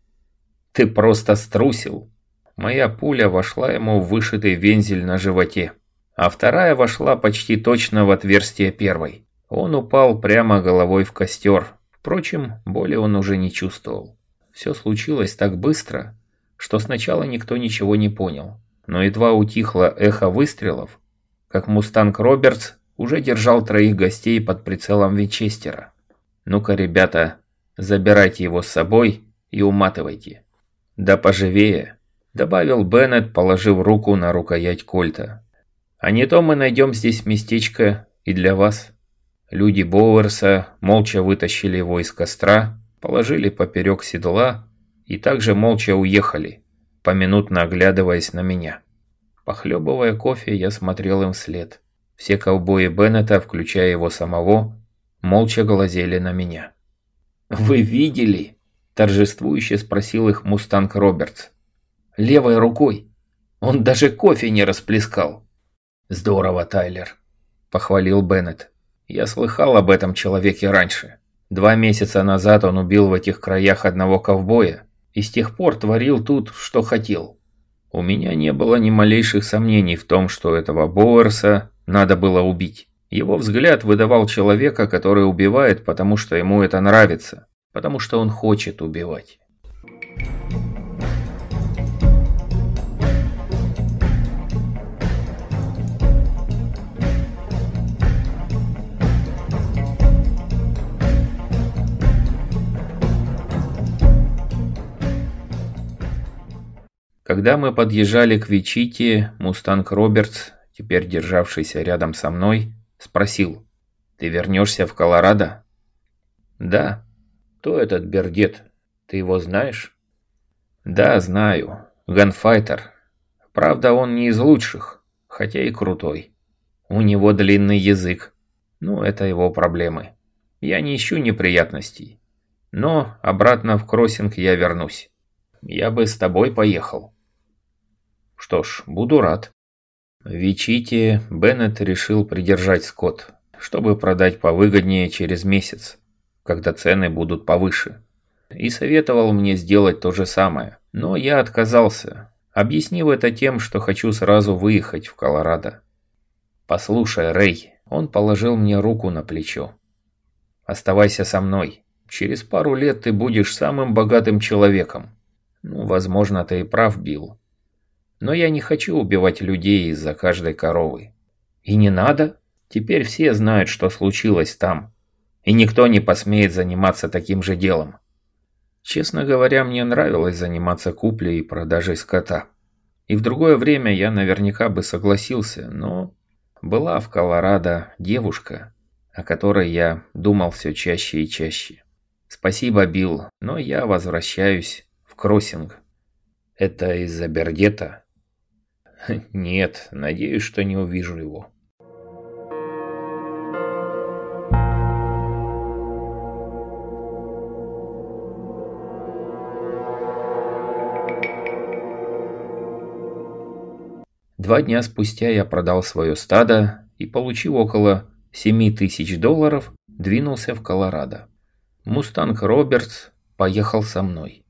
Ты просто струсил. Моя пуля вошла ему в вышитый вензель на животе, а вторая вошла почти точно в отверстие первой. Он упал прямо головой в костер. Впрочем, боли он уже не чувствовал. Все случилось так быстро, что сначала никто ничего не понял. Но едва утихло эхо выстрелов, как «Мустанг Робертс» уже держал троих гостей под прицелом Винчестера. «Ну-ка, ребята, забирайте его с собой и уматывайте». «Да поживее», — добавил Беннет, положив руку на рукоять кольта. «А не то мы найдем здесь местечко и для вас». Люди Боуэрса молча вытащили его из костра, положили поперек седла и также молча уехали, поминутно оглядываясь на меня. Похлебывая кофе, я смотрел им вслед. Все ковбои Беннета, включая его самого, молча глазели на меня. «Вы видели?» – торжествующе спросил их Мустанг Робертс. «Левой рукой. Он даже кофе не расплескал». «Здорово, Тайлер», – похвалил Беннет. «Я слыхал об этом человеке раньше. Два месяца назад он убил в этих краях одного ковбоя и с тех пор творил тут, что хотел. У меня не было ни малейших сомнений в том, что этого Боуэрса надо было убить. Его взгляд выдавал человека, который убивает, потому что ему это нравится, потому что он хочет убивать. Когда мы подъезжали к Вичите, Мустанг Робертс, теперь державшийся рядом со мной, спросил, «Ты вернешься в Колорадо?» «Да». «Кто этот Бердет? Ты его знаешь?» «Да, знаю. Ганфайтер. Правда, он не из лучших, хотя и крутой. У него длинный язык. Ну, это его проблемы. Я не ищу неприятностей. Но обратно в кроссинг я вернусь. Я бы с тобой поехал». Что ж, буду рад. В Вичите Беннет решил придержать скот, чтобы продать повыгоднее через месяц, когда цены будут повыше. И советовал мне сделать то же самое. Но я отказался, объяснив это тем, что хочу сразу выехать в Колорадо. «Послушай, Рэй», он положил мне руку на плечо. «Оставайся со мной. Через пару лет ты будешь самым богатым человеком. Ну, возможно, ты и прав, Билл. Но я не хочу убивать людей из-за каждой коровы. И не надо. Теперь все знают, что случилось там. И никто не посмеет заниматься таким же делом. Честно говоря, мне нравилось заниматься куплей и продажей скота. И в другое время я наверняка бы согласился, но была в Колорадо девушка, о которой я думал все чаще и чаще. Спасибо, Билл, но я возвращаюсь в кроссинг. Это из-за Бердета? Нет, надеюсь, что не увижу его. Два дня спустя я продал свое стадо и, получив около 7 тысяч долларов, двинулся в Колорадо. Мустанг Робертс поехал со мной.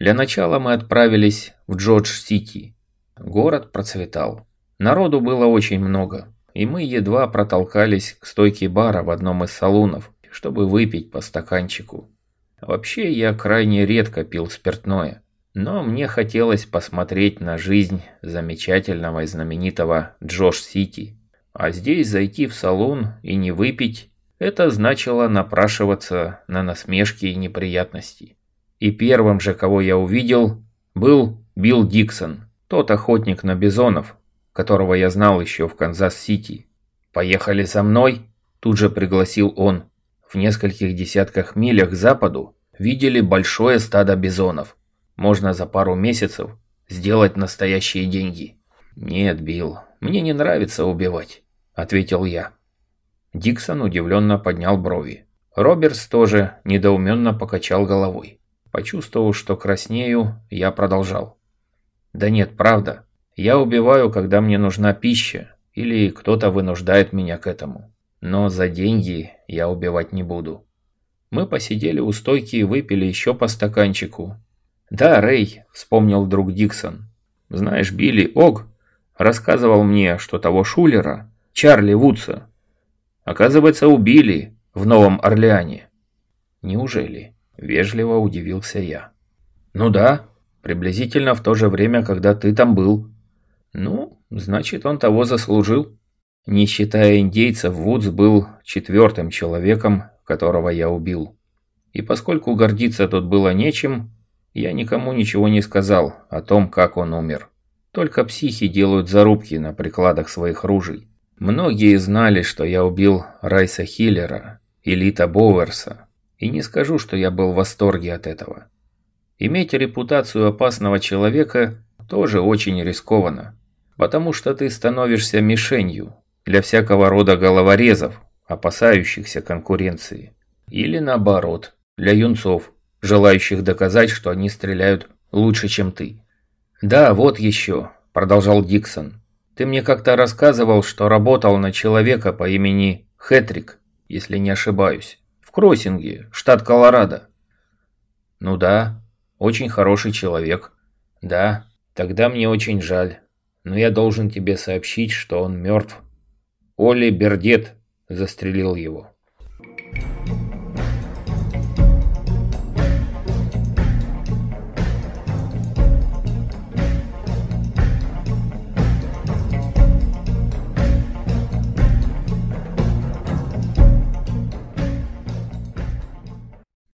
Для начала мы отправились в Джордж-Сити, Город процветал. Народу было очень много, и мы едва протолкались к стойке бара в одном из салунов, чтобы выпить по стаканчику. Вообще я крайне редко пил спиртное, но мне хотелось посмотреть на жизнь замечательного и знаменитого Додж-Сити. А здесь зайти в салун и не выпить, это значило напрашиваться на насмешки и неприятности. И первым же, кого я увидел, был Билл Диксон – тот охотник на бизонов, которого я знал еще в Канзас-Сити. «Поехали со мной?» – тут же пригласил он. В нескольких десятках милях к западу видели большое стадо бизонов. Можно за пару месяцев сделать настоящие деньги. «Нет, Билл, мне не нравится убивать», – ответил я. Диксон удивленно поднял брови. Робертс тоже недоуменно покачал головой. Почувствовав, что краснею, я продолжал. Да нет, правда. Я убиваю, когда мне нужна пища, или кто-то вынуждает меня к этому. Но за деньги я убивать не буду. Мы посидели у стойки и выпили еще по стаканчику. «Да, Рэй», — вспомнил друг Диксон. «Знаешь, Билли Ог рассказывал мне, что того Шулера, Чарли Вудса, оказывается, убили в Новом Орлеане». «Неужели?» – вежливо удивился я. «Ну да, приблизительно в то же время, когда ты там был». «Ну, значит, он того заслужил». Не считая индейцев, Вудс был четвертым человеком, которого я убил. И поскольку гордиться тут было нечем, я никому ничего не сказал о том, как он умер. Только психи делают зарубки на прикладах своих ружей. Многие знали, что я убил Райса Хиллера и Лита Боуэрса, и не скажу, что я был в восторге от этого. Иметь репутацию опасного человека тоже очень рискованно, потому что ты становишься мишенью для всякого рода головорезов, опасающихся конкуренции. Или наоборот, для юнцов, желающих доказать, что они стреляют лучше, чем ты. «Да, вот еще», – продолжал Диксон. «Ты мне как-то рассказывал, что работал на человека по имени Хэтрик, если не ошибаюсь, в Кроссинге, штат Колорадо». «Ну да, очень хороший человек. Да, тогда мне очень жаль, но я должен тебе сообщить, что он мертв. Оли Бердет застрелил его».